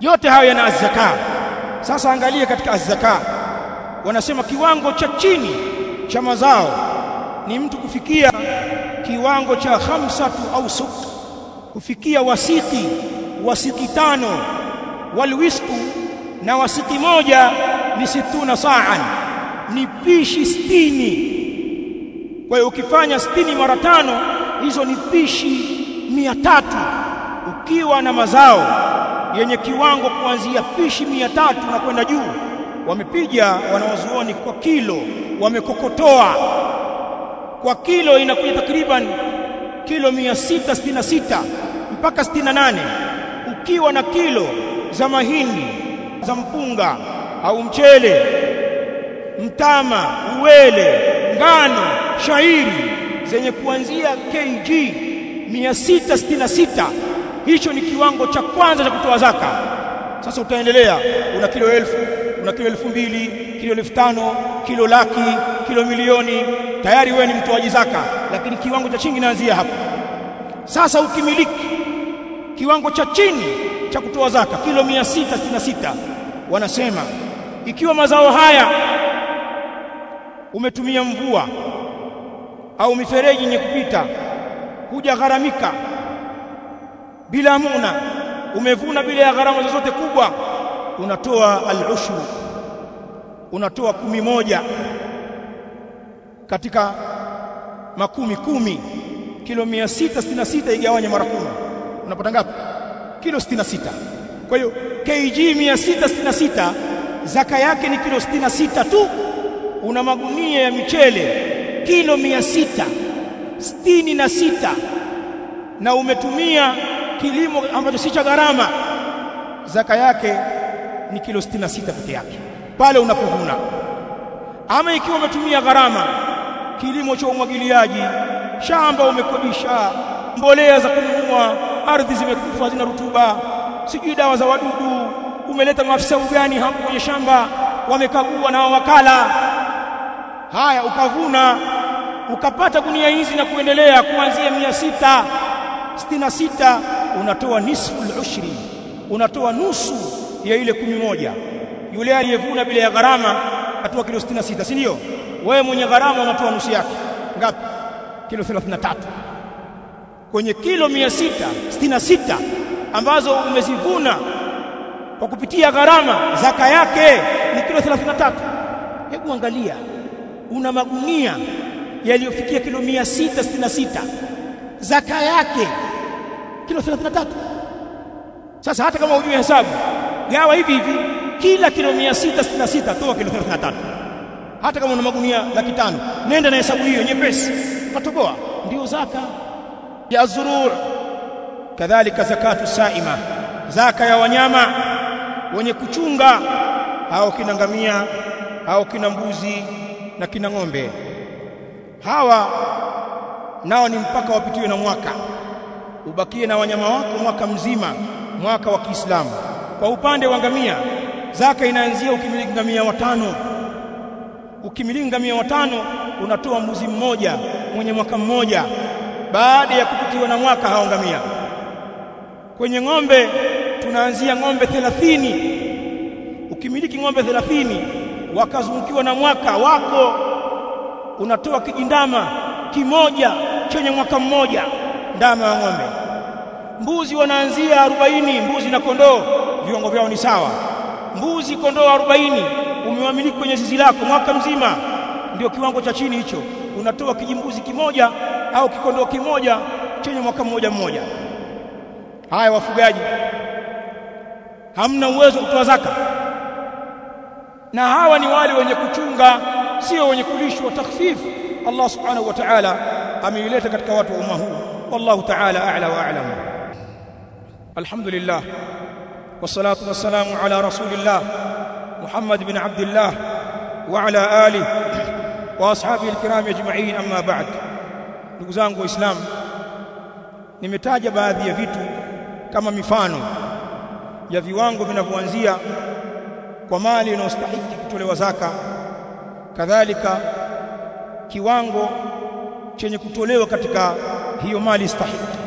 Yote hayo yana azzaka sasa angalia katika azzaka wanasema kiwango cha chini cha mazao ni mtu kufikia kiwango cha khamsatu au suk kufikia wasiki wasiki tano walwisku na wasiki moja ni situna sa'an ni pishi stini kwa hiyo ukifanya stini mara tano hizo ni pishi mia tatu ukiwa na mazao yenye kiwango kuanzia fishi mia tatu na kwenda juu wamepiga wanawazuoni kwa kilo wamekokotoa. Kwa kilo inakuja takriban kilo 666 mpaka 68 ukiwa na kilo za mahindi za mpunga au mchele mtama uwele ngano shairi zenye kuanzia kg 666 hicho ni kiwango cha kwanza cha kutoa zaka. Sasa utaendelea una kilo elfu una kilo elfu mbili kilo elfu tano kilo laki kilo milioni. Tayari wewe ni mtoaji zaka lakini kiwango cha chini kinaanzia hapo. Sasa ukimiliki kiwango cha chini cha kutoa zaka kilo 666 wanasema ikiwa mazao haya umetumia mvua au mifereji yenye kupita huja gharamika bila muna umevuna bila ya gharama zozote kubwa unatoa al-ushru unatoa kumi moja katika makumi kumi. Kilo 666 igawanye mara kumi. Unapata ngapi? Kilo 66 kwa hiyo kg 666 zaka yake ni kilo 66 tu. Una magunia ya michele kilo 666 na umetumia kilimo ambacho si cha gharama zaka yake ni kilo 66 peke yake. Pale unapovuna. Ama ikiwa umetumia gharama kilimo cha umwagiliaji shamba umekodisha mbolea za kununua ardhi zimekufa zina rutuba sijui dawa za wadudu umeleta maafisa ugani hapo kwenye shamba wamekagua na wakala haya ukavuna ukapata gunia hizi na kuendelea kuanzia mia sita sitini na sita unatoa nisfu al-ushri unatoa nusu ya ile kumi moja. Yule aliyevuna bila ya gharama atoa kilo 66 si ndio? Wewe mwenye gharama unatoa nusu yake. Ngapi? Kilo 33 kwenye kilo 666 ambazo umezivuna kwa kupitia gharama zaka yake ni kilo 33 hebu angalia una magunia yaliyofikia kilo 666 zaka yake kilo 33 sasa hata kama hujui hesabu gawa hivi hivi kila kilo 666 toa kilo 33 hata kama una magunia laki tano nenda na hesabu hiyo nyepesi. Utatoboa ndio zaka ya zurur. Kadhalika zakatu saima. Zaka ya wanyama wenye kuchunga hao kina ngamia hao kina mbuzi na kina ng'ombe. Hawa nao ni mpaka wapitiwe na mwaka ubakie na wanyama wako mwaka mzima mwaka wa Kiislamu. Kwa upande wa ngamia zaka inaanzia ukimiliki ngamia watano. Ukimiliki ngamia watano unatoa mbuzi mmoja mwenye mwaka mmoja. Baada ya kupitiwa na mwaka hao ngamia. Kwenye ng'ombe tunaanzia ng'ombe 30 ukimiliki ng'ombe 30 wakazungukiwa na mwaka wako. Unatoa kijindama kimoja chenye mwaka mmoja ndama wa ng'ombe mbuzi wanaanzia 40 mbuzi na kondoo viwango vyao ni sawa. Mbuzi kondoo 40 umewamiliki kwenye zizi lako mwaka mzima ndio kiwango cha chini hicho. Unatoa kijimbuzi kimoja au kikondoo kimoja chenye mwaka mmoja mmoja. Haya wafugaji hamna uwezo kutoa zaka. Na hawa ni wale wenye kuchunga sio wenye kulishwa takhfifu Allah subhanahu wa ta'ala ameileta katika watu wa umma huu. Wallahu ta'ala a'la wa a'lam alhamdulillah. Wassalatu wassalamu ala rasulillah muhammad bin abdullah wa ala alihi wa ashabihi alkiram ajma'in amma ba'd. Ndugu zangu waislamu nimetaja baadhi ya vitu kama mifano ya viwango vinavyoanzia kwa mali inayostahili kutolewa zaka kadhalika kiwango chenye kutolewa katika hiyo mali stahiki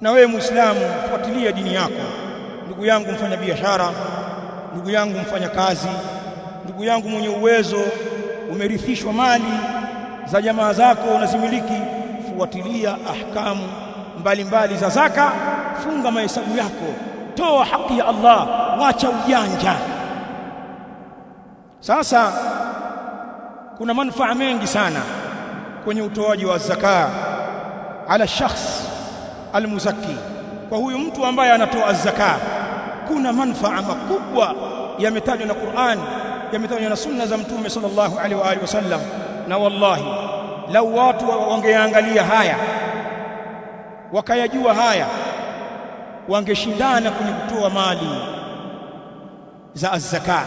na wewe muislamu fuatilia dini yako. Ndugu yangu mfanya biashara ndugu yangu mfanya kazi ndugu yangu mwenye uwezo umerithishwa mali za jamaa zako unazimiliki fuatilia ahkamu mbalimbali za zaka funga mahesabu yako toa haki ya Allah wacha ujanja. Sasa kuna manufaa mengi sana kwenye utoaji wa zaka ala shakhs almuzakki. Kwa huyu mtu ambaye anatoa zaka kuna manufaa makubwa yametajwa na Qur'an yametajwa na sunna za mtume sallallahu alaihi wa alihi wasallam. Na wallahi lau watu wangeangalia haya wakayajua haya wangeshindana kwenye kutoa mali za azzaka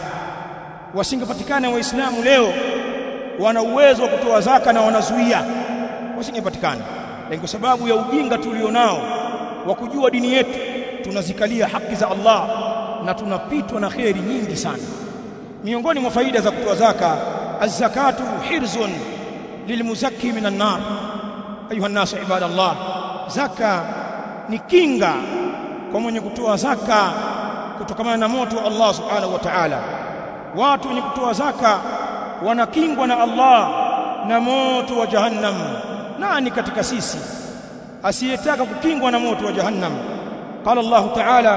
wasingepatikana waislamu leo wana uwezo wa kutoa zaka na wanazuia. Wasingepatikana lakini kwa sababu ya ujinga tulionao wa kujua dini yetu tunazikalia haki za Allah na tunapitwa na kheri nyingi sana. Miongoni mwa faida za kutoa zaka az-zakatu hirzun lilmuzakki minan nar. Ayuha an-nas ibadallah zaka ni kinga kwa mwenye kutoa zaka kutokana na moto wa Allah subhanahu wa ta'ala. Watu wenye kutoa zaka wanakingwa na Allah na moto wa jahannam nani katika sisi asiyetaka kukingwa na moto wa jahannam? Qala Allah ta'ala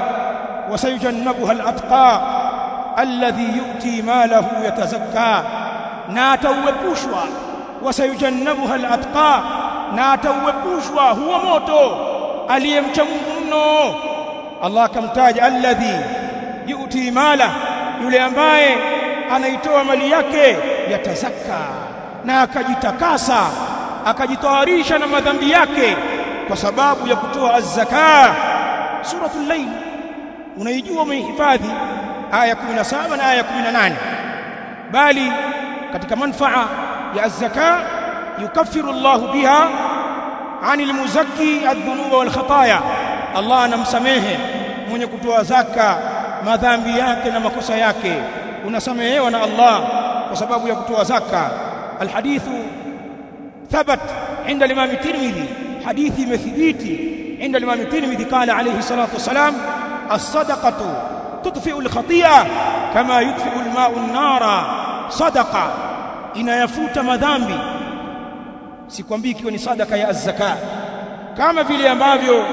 wasayujannabuha al-atqa alladhi yu'ti malahu yatazakka na atauepushwa. Wasayujannabuha al-atqa na atauepushwa huo moto aliyemcha Mungu mno. Allah akamtaja alladhi yu'ti mala yule ambaye anaitoa mali yake yatazakka na akajitakasa akajitawarisha na madhambi yake kwa sababu ya kutoa az-zaka. Suratul layl unaijua umehifadhi aya 17 na aya 18 bali katika manfaa ya az-zaka yukaffiru Allah biha anil muzakki adh-dhunuba wal khataaya Allah anamsamehe mwenye kutoa zaka madhambi yake na makosa yake. Unasamehewa na Allah kwa sababu ya kutoa zaka. Alhadithu thabat inda limami Tirmidhi, hadithi imethibiti inda limami Tirmidhi, qala alayhi salatu wassalam as-sadaqatu tudfi'u al-khati'a kama yudfi'u al-ma'u an-nara, inayafuta madhambi. Sikwambii ikiwa ni sadaka ya azzaka kama vile ambavyo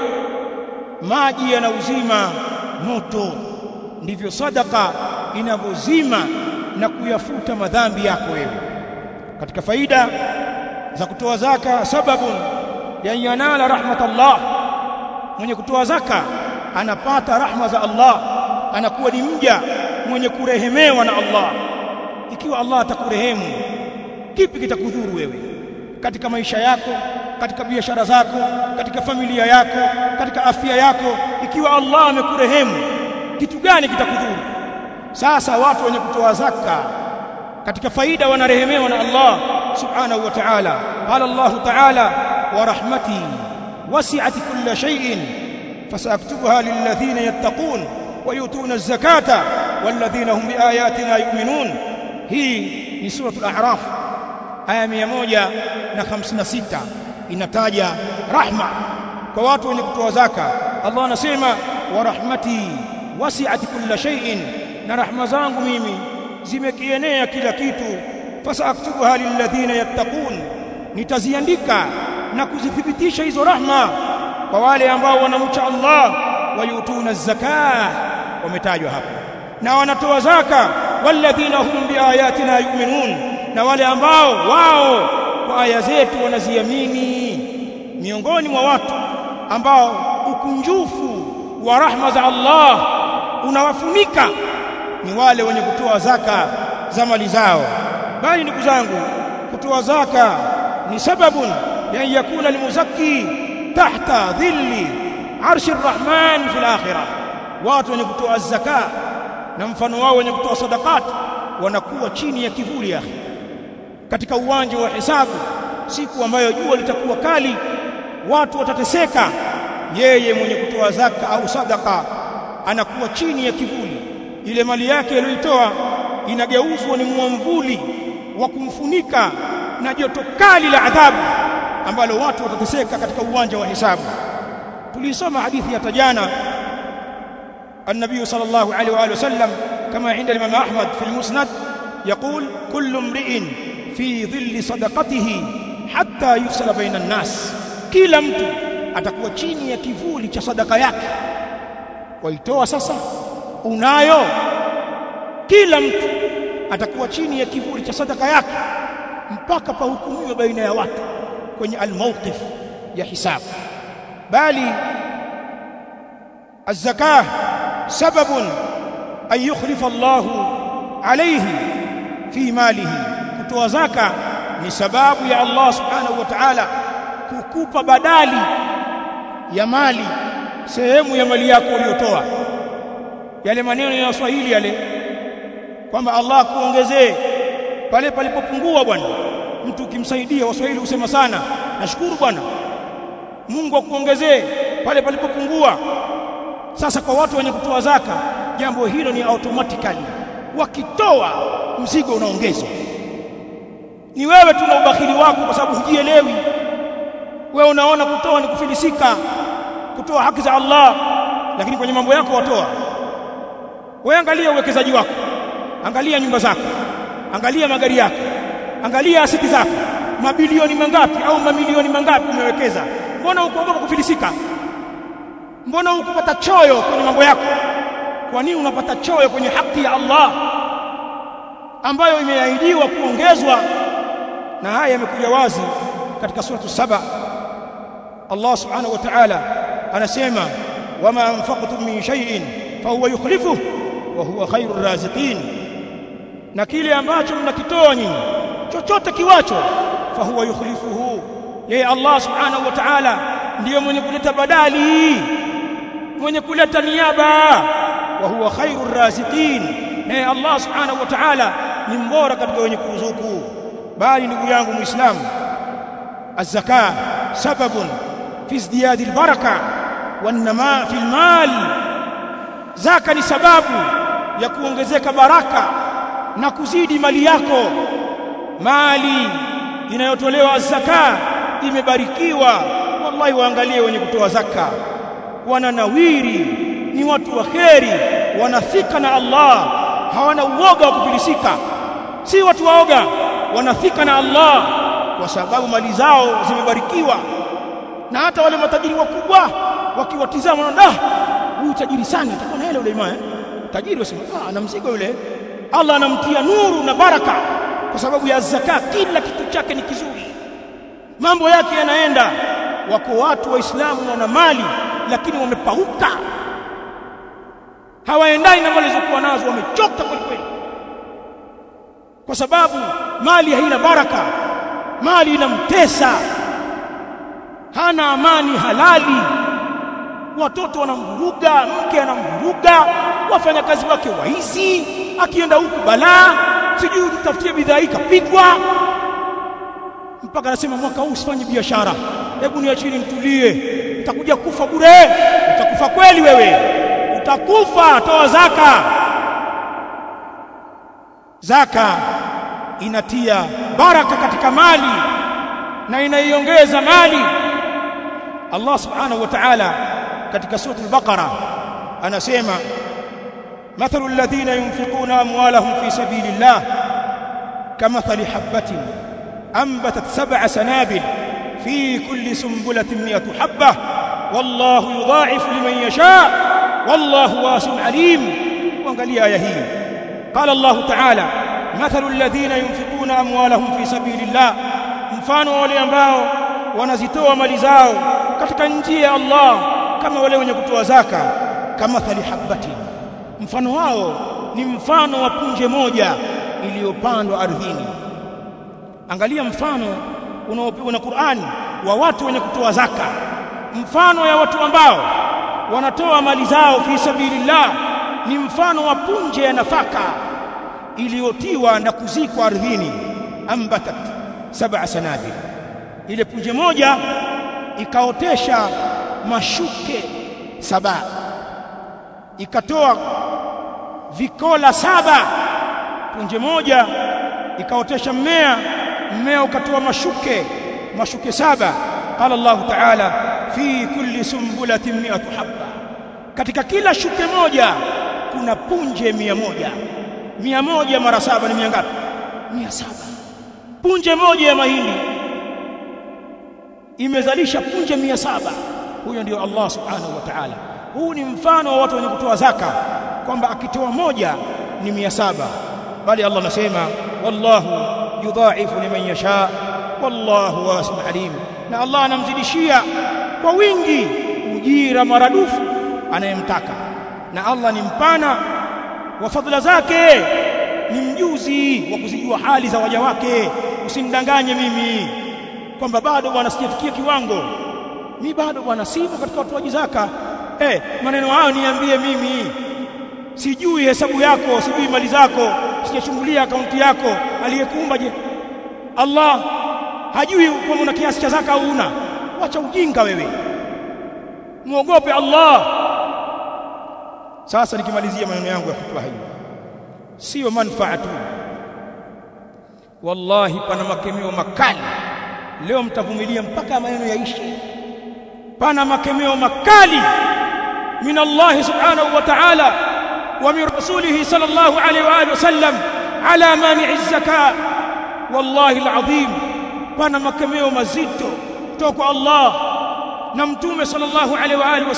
maji yanauzima moto, ndivyo sadaka inavyozima na kuyafuta madhambi yako wewe. Katika faida za kutoa zaka sababun ya yanala rahmatallah mwenye kutoa zaka anapata rahma za Allah anakuwa ni mja mwenye kurehemewa na Allah. Ikiwa Allah atakurehemu kipi kitakudhuru wewe? Katika maisha yako katika biashara zako katika familia yako katika afya yako ikiwa Allah amekurehemu kitu gani kitakudhuru? Sasa watu wenye kutoa zaka katika faida wanarehemewa na Allah subhanahu wa ta'ala. Qala Allah ta'ala wa rahmati wasi'at kull shay'in fasaktubuha lilladhina yattaqun wa yutuna az-zakata walladhina hum biayatina yu'minun. Hii ni suratul a'raf aya 156 inataja rahma kwa watu wenye kutoa zaka. Allah anasema wa rahmati wasi'at kull shay'in. Na rahma zangu mimi zimekienea kila kitu fasaktubuha lilladhina yattaqun. Nitaziandika na kuzithibitisha hizo rahma kwa wale ambao wanamcha Allah wayutuna zaka wametajwa hapo. Na wanatoa zaka walladhina hum biayatina yu'minun. Na wale ambao wao kwa aya zetu wanaziamini. Miongoni mwa watu ambao ukunjufu wa rahma za Allah unawafunika ni wale wenye kutoa zaka za mali zao bali ndugu zangu. Kutoa zaka ni sababun ya yakuna almuzakki tahta dhilli arshi arrahman fil akhirah. Watu wenye kutoa zaka na mfano wao wenye kutoa sadaqat wanakuwa chini ya kivuli ya katika uwanja wa hisabu siku ambayo jua litakuwa kali watu watateseka. Yeye mwenye kutoa zaka au sadaka anakuwa chini ya kivuli. Ile mali yake aliyoitoa inageuzwa ni mwamvuli wa kumfunika na joto kali la adhabu ambalo watu watateseka katika uwanja wa hisabu tulisoma hadithi ya tajana النبي صلى الله عليه واله وسلم كما عند الامام احمد في المسند يقول كل امرئ في ظل صدقته حتى يفصل بين الناس kila mtu atakuwa chini ya kivuli cha sadaka yake waitoa sasa unayo kila mtu atakuwa chini ya kivuli cha sadaka yake mpaka pahukumiwe baina ya watu kwenye almawqif ya hisabu bali الزكاه سبب أن يخلف الله عليه في ماله kutoa zaka ni sababu ya Allah subhanahu wa ta'ala kukupa badali ya mali sehemu ya mali yako uliyotoa yale maneno ya Waswahili yale kwamba Allah kuongezee pale palipopungua bwana mtu ukimsaidia Waswahili husema sana nashukuru bwana Mungu akuongezee. Pale palipopungua sasa kwa watu wenye kutoa zaka jambo hilo ni automatically. Wakitoa mzigo unaongezwa. Ni wewe tu na ubakhili wako kwa sababu hujielewi. Wewe unaona kutoa ni kufilisika kutoa haki za Allah lakini kwenye mambo yako watoa. Wewe angalia uwekezaji wako angalia nyumba zako. Angalia magari yako. Angalia asiti zako. Mabilioni mangapi au mamilioni mangapi umewekeza? Mbona ukoogopa kufilisika? Mbona ukupata choyo kwenye mambo yako? Kwa nini unapata choyo kwenye haki ya Allah ambayo imeahidiwa kuongezwa? Na haya yamekuja wazi katika suratu saba. Allah subhanahu wa ta'ala anasema wama anfaqtum min shay'in fahuwa yukhlifuhu wa huwa khairur raziqin na kile ambacho mnakitoa nyinyi chochote kiwacho fahuwa yukhlifuhu. Yeye Allah subhanahu wa ta'ala ndiyo mwenye kuleta badali mwenye kuleta niaba. Wa huwa khairur raziqin. Naye Allah subhanahu wa ta'ala ni mbora katika wenye kuruzuku. Bali ndugu yangu muislamu az-zakah sababun fi izdiyadi al-baraka wan-namaa fi al-mal zaka ni sababu ya kuongezeka baraka na kuzidi mali yako. Mali inayotolewa zaka imebarikiwa. Wallahi waangalie wenye kutoa zaka. Wananawiri ni watu waheri wanafika na Allah hawana uoga wa kufilisika. Si watu waoga wanafika na Allah kwa sababu mali zao zimebarikiwa. Na hata wale matajiri wakubwa wakiwatizama wanaona huyu tajiri sana atakuwa na hela yule imaa tajiri wasema ah ana mzigo yule Allah anamtia nuru na baraka. Kwa sababu ya zaka kila kitu chake ni kizuri. Mambo yake yanaenda. Wako watu waislamu wana mali lakini wamepauka. Hawaendani na mali zilizokuwa nazo wamechoka kweli kweli. Kwa sababu mali haina baraka mali inamtesa. Hana amani halali watoto wanamvuruga mke anamvuruga wafanyakazi wake waizi akienda huku balaa sijui tutafutie bidhaa hii kapigwa mpaka anasema mwaka huu usifanye biashara. Hebu niachini nitulie. Utakuja kufa bure. Utakufa kweli wewe. Utakufa. Toa zaka. Zaka inatia baraka katika mali na inaiongeza mali. Allah subhanahu wa ta'ala katika sura al-Baqara anasema mathalu alladhina yunfiquna amwalahum fi sabilillah kamathali habatin anbatat sab'a sanabil في كل سنبلة مئة حبة والله يضاعف لمن يشاء والله واسع عليم وانقلي آية هي قال الله تعالى مثل الذين ينفقون أموالهم في سبيل الله mfano wale ambao wanazitoa mali zao katika njia ya Allah kama wale wenye kutoa zaka kama thali habati mfano wao ni mfano wa punje moja iliyopandwa ardhini. Angalia mfano unaopigwa na Qur'ani wa watu wenye kutoa zaka. Mfano ya watu ambao wanatoa mali zao fi sabilillah ni mfano wa punje ya nafaka iliyotiwa na kuzikwa ardhini. Ambatat sab'a sanabil ile punje moja ikaotesha mashuke saba. Ikatoa vikola saba. Punje moja ikaotesha mmea mmea ukatoa mashuke mashuke saba. Qala Allah ta'ala fi kulli sumbulatin mi'atu habba. Katika kila shuke moja kuna punje mia moja. Mia moja mara saba ni mia ngapi? Mia saba. Punje moja ya mahindi imezalisha punje mia saba huyo ndio Allah subhanahu wa ta'ala. Huu ni mfano wa watu wenye kutoa zaka kwamba akitoa moja ni mia saba. Bali Allah anasema wallahu yudha'ifu liman yasha wallahu wasi'un alim. Na Allah anamzidishia kwa wingi ujira maradufu anayemtaka. Na Allah ni mpana wa fadhila zake ni mjuzi wa kuzijua hali za waja wake. Usindanganye mimi kwamba bado bwana sijafikia kiwango mi bado bwana simo katika watoaji zaka. Eh maneno hayo niambie mimi. Sijui hesabu yako sijui mali zako sijachungulia akaunti yako aliyekuumba je? Allah hajui kama una kiasi cha zaka au una wacha ujinga wewe. Muogope Allah. Sasa nikimalizia maneno yangu ya hutuba hii sio manfaa tu. Wallahi pana makemeo makali. Leo mtavumilia mpaka maneno yaishe pana makemeo makali. Min Allah subhanahu wa ta'ala wa min rasulihi sallallahu alayhi wa alihi wasallam ala mani'i zaka. Wallahi alazim. Pana makemeo mazito. Kutoka Allah na mtume sallallahu alaihi wa alihi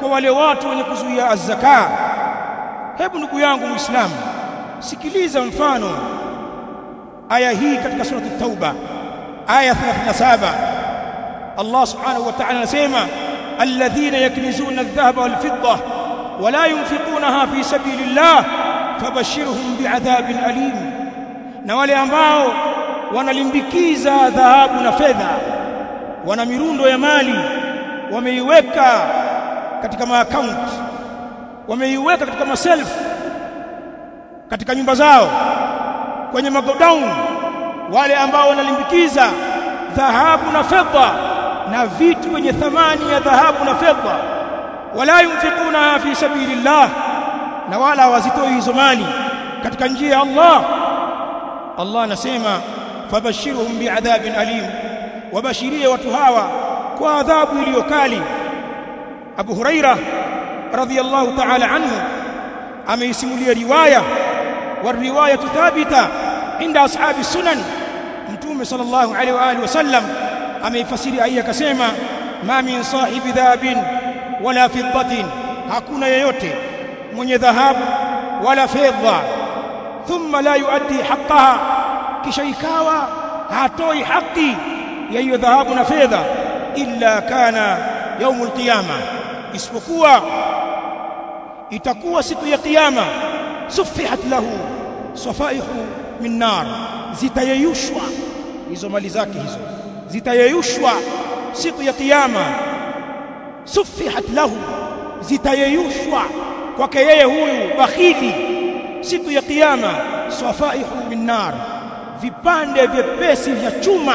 kwa wale watu wenye kuzuia az-zaka. Hebu ndugu yangu muislamu sikiliza mfano. Aya hii katika sura at-tauba aya 37 Allah subhanahu wa ta'ala anasema alladhina yaknizuna aldhahaba walfidda wal-fidda wa la yunfiqunaha fi sabilillah fabashirhum bi'adhabin alim. Na wale ambao wanalimbikiza dhahabu na fedha wana mirundo ya mali wameiweka katika maaccount wameiweka katika maself katika nyumba zao kwenye magodown wale ambao wanalimbikiza dhahabu na fedha na vitu vyenye thamani ya dhahabu na fedha. Wala yunfikuna fi sabilillah na wala hawazitoi hizo mali katika njia ya Allah. Allah anasema fabashirhum bi'adhabin alim wabashirie watu hawa kwa adhabu iliyokali Abu Huraira radhiyallahu ta'ala anhu ameisimulia riwaya wa riwaya thabita inda ashabi sunan mtume sallallahu alaihi wa alihi wasallam ameifasiri aya akasema ma min sahibi dhahabin wala fiddatin hakuna yeyote mwenye dhahabu wala fedha thumma la yuaddi haqqaha kisha ikawa hatoi haki ya hiyo dhahabu na fedha illa kana yaumul qiyama isipokuwa itakuwa siku ya kiyama sufihat lahu safaihu min nar zitayeyushwa hizo mali zake hizo zitayeyushwa siku ya kiyama. Sufihat lahu zitayeyushwa kwake yeye huyu bakhili siku ya kiyama. Safaihu min nar vipande vyepesi vya chuma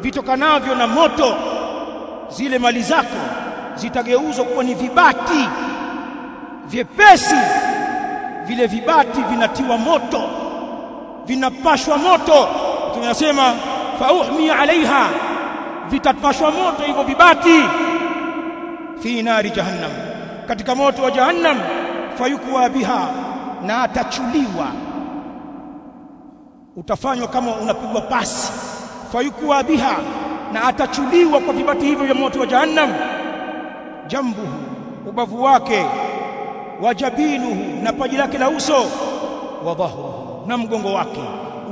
vitokanavyo na moto. Zile mali zako zitageuzwa kuwa ni vibati vyepesi. Vile vibati vinatiwa moto vinapashwa moto. Tunasema fauhmi alaiha vitapashwa moto hivyo vibati fi nari jahannam katika moto wa jahannam fayukwa biha na atachuliwa. Utafanywa kama unapigwa pasi. Fayukwa biha na atachuliwa kwa vibati hivyo vya moto wa jahannam. Jambuhu ubavu wake. Wajabinuhu na paji lake la uso. Wa dhahruhu na mgongo wake.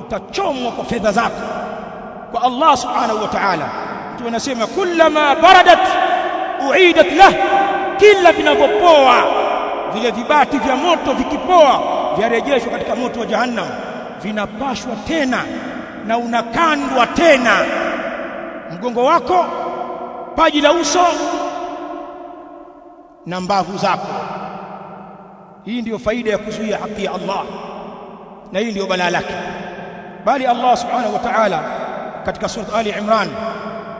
Utachomwa kwa fedha zako kwa Allah subhanahu wa ta'ala. Mtu anasema kullama baradat uidat lah kila vinavyopoa vile vibati vya moto vikipoa vyarejeshwa katika moto wa jahannam. Vinapashwa tena na unakandwa tena. Mgongo wako paji la uso na mbavu zako. Hii ndiyo faida ya kuzuia haki ya Allah na hii ndiyo balaa lake. Bali Allah subhanahu wa ta'ala katika sura Ali Imran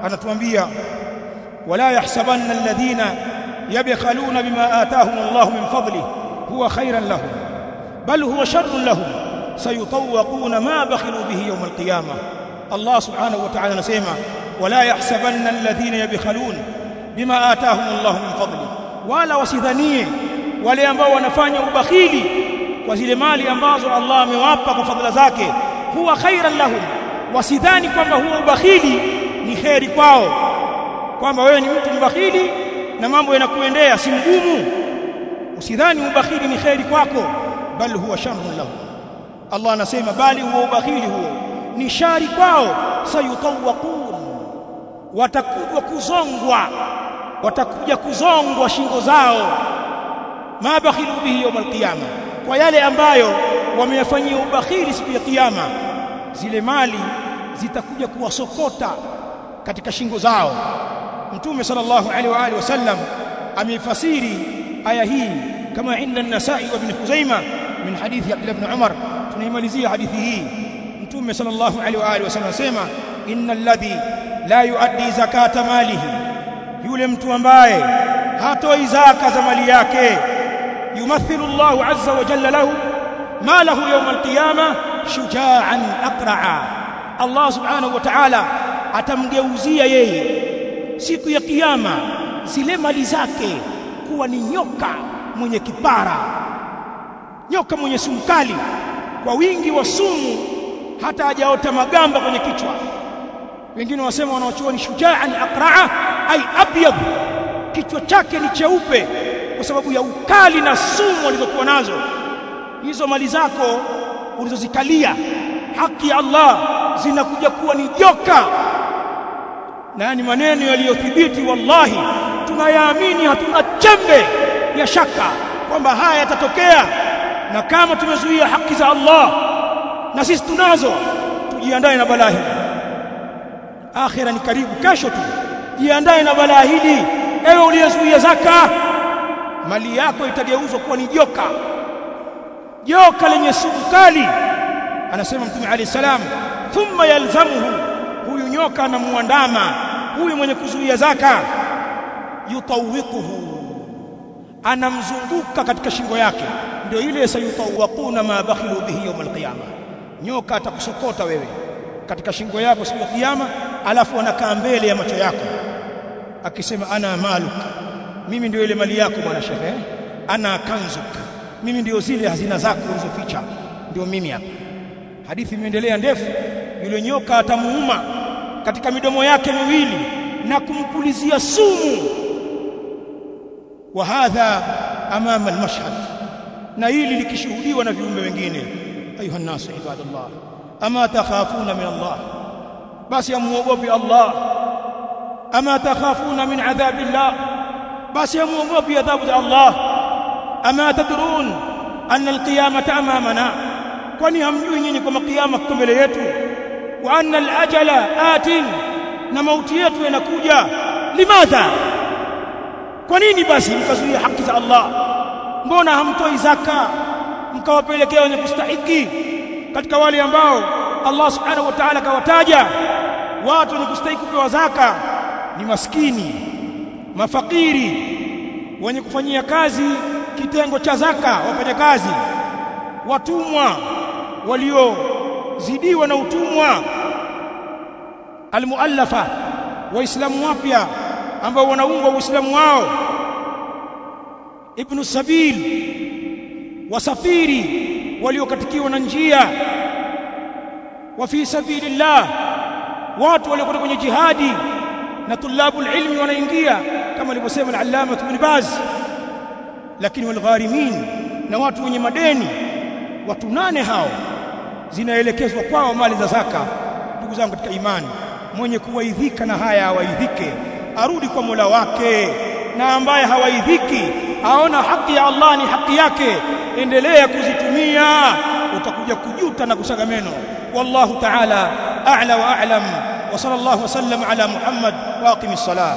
anatuambia wala yahsabanna alladhina yabkhaluna bima ataahum Allah min fadli huwa khairan lahum bal huwa sharrun lahum sayutawquna ma bakhilu bihi yawm alqiyamah Allah subhanahu wa ta'ala anasema wala yahsabanna alladhina yabkhalun bima ataahum Allah min fadli wala wasidhanie wale ambao wanafanya ubakhili kwa zile mali ambazo Allah amewapa kwa fadhila zake huwa khairan lahum wasidhani kwamba huo ubakhili ni heri kwao. Kwamba wewe ni mtu mbakhili na mambo yanakuendea si mgumu. Usidhani ubakhili ni heri kwako bal huwa sharrun lahu. Allah anasema bali huo ubakhili huo ni shari kwao. Sayutawaqun watakuja kuzongwa watakuja kuzongwa shingo zao. Ma bakhilu bihi yawm alqiyama kwa yale ambayo wameyafanyia ubakhili siku ya kiyama. Zile mali zitakuja kuwasokota katika shingo zao. Mtume sallallahu alaihi wa alihi wasallam ameifasiri aya hii kama inda an-nasa'i wa ibn khuzaimah min hadithi abdullah ibn umar. Tunaimalizia hadithi hii. Mtume sallallahu alaihi wa alihi wasallam asema innal ladhi la yuaddi zakata malihi. Yule mtu ambaye hatoi zaka za mali yake yumathilu Allahu azza wa jalla lahu ma lahu yawm al-qiyamah shuja'an aqra'a Allah subhanahu wa ta'ala atamgeuzia yeye siku ya kiyama zile mali zake kuwa ni nyoka mwenye kipara nyoka mwenye sumu kali kwa wingi wa sumu hata hajaota magamba kwenye kichwa. Wengine wasema wanaochua ni shujaan aqraa ai abyad. Kichwa chake ni cheupe kwa sababu ya ukali na sumu alizokuwa nazo. Hizo mali zako ulizozikalia haki ya Allah zinakuja kuwa ni joka. Na ni maneno yaliyothibiti wallahi tunayaamini hatuna chembe ya shaka kwamba haya yatatokea. Na kama tumezuia haki za Allah na sisi tunazo tujiandae na balaa hili. Akhira ni karibu kesho tu. Jiandae na balaa hili. Ewe uliyezuia zaka mali yako itageuzwa kuwa ni joka. Joka lenye sumu kali anasema mtume alayhi salam thumma yalzamuhu. Huyu nyoka anamuandama. Huyu mwenye kuzuia zaka. Yutawikuhu anamzunguka katika shingo yake. Ndio ile sayutawaquna ma bakhilu bihi yawm alqiyama. Nyoka atakusokota wewe katika shingo yako siku ya kiyama alafu anakaa mbele ya macho yako. Akisema ana maluk. Mimi ndio ile mali yako bwana shehe. Ana kanzuk. Mimi ndio zile hazina zako ulizoficha. Ndio mimi hapa. Hadithi imeendelea ndefu yule nyoka atamuuma katika midomo yake miwili na kumpulizia sumu. Wa hadha amama almashhad na hili likishuhudiwa na viumbe wengine. Ayuha nas ibadallah ama takhafuna min Allah basi amuogopi Allah. Ama takhafuna min adhabi Allah basi amuogopi adhabu za Allah. Ama tadrun anna alqiyamata amamana kwani hamjui nyinyi kwamba kiyama kiko mbele yetu wa anna al-ajala atin na mauti yetu yanakuja. Limadha? Kwa nini basi mkazuia haki za Allah? Mbona hamtoi zaka? Mkawapelekea wenye kustahiki katika wale ambao Allah subhanahu wa ta'ala kawataja. Watu wenye kustahiki kupewa zaka ni maskini mafakiri wenye kufanyia kazi kitengo cha zaka wafanya kazi watumwa waliozidiwa na utumwa. Almuallafa waislamu wapya ambao wanaungwa uislamu wao. Ibnu sabil wasafiri waliokatikiwa na njia. Wa fi sabilillah watu waliokwenda kwenye jihadi na tulabul ilmi wanaingia kama alivyosema al-allama ibn baz. Lakini walgharimin na watu wenye madeni watu nane hao zinaelekezwa kwao mali za zaka ndugu zangu katika imani. Mwenye kuwaidhika na haya awaidhike arudi kwa Mola wake. Na ambaye hawaidhiki aona haki ya Allah ni haki yake. Endelea kuzitumia utakuja kujuta na kusaga meno. Wallahu ta'ala a'la wa a'lam. Wa sallallahu wasallam ala muhammad wa aqimis salah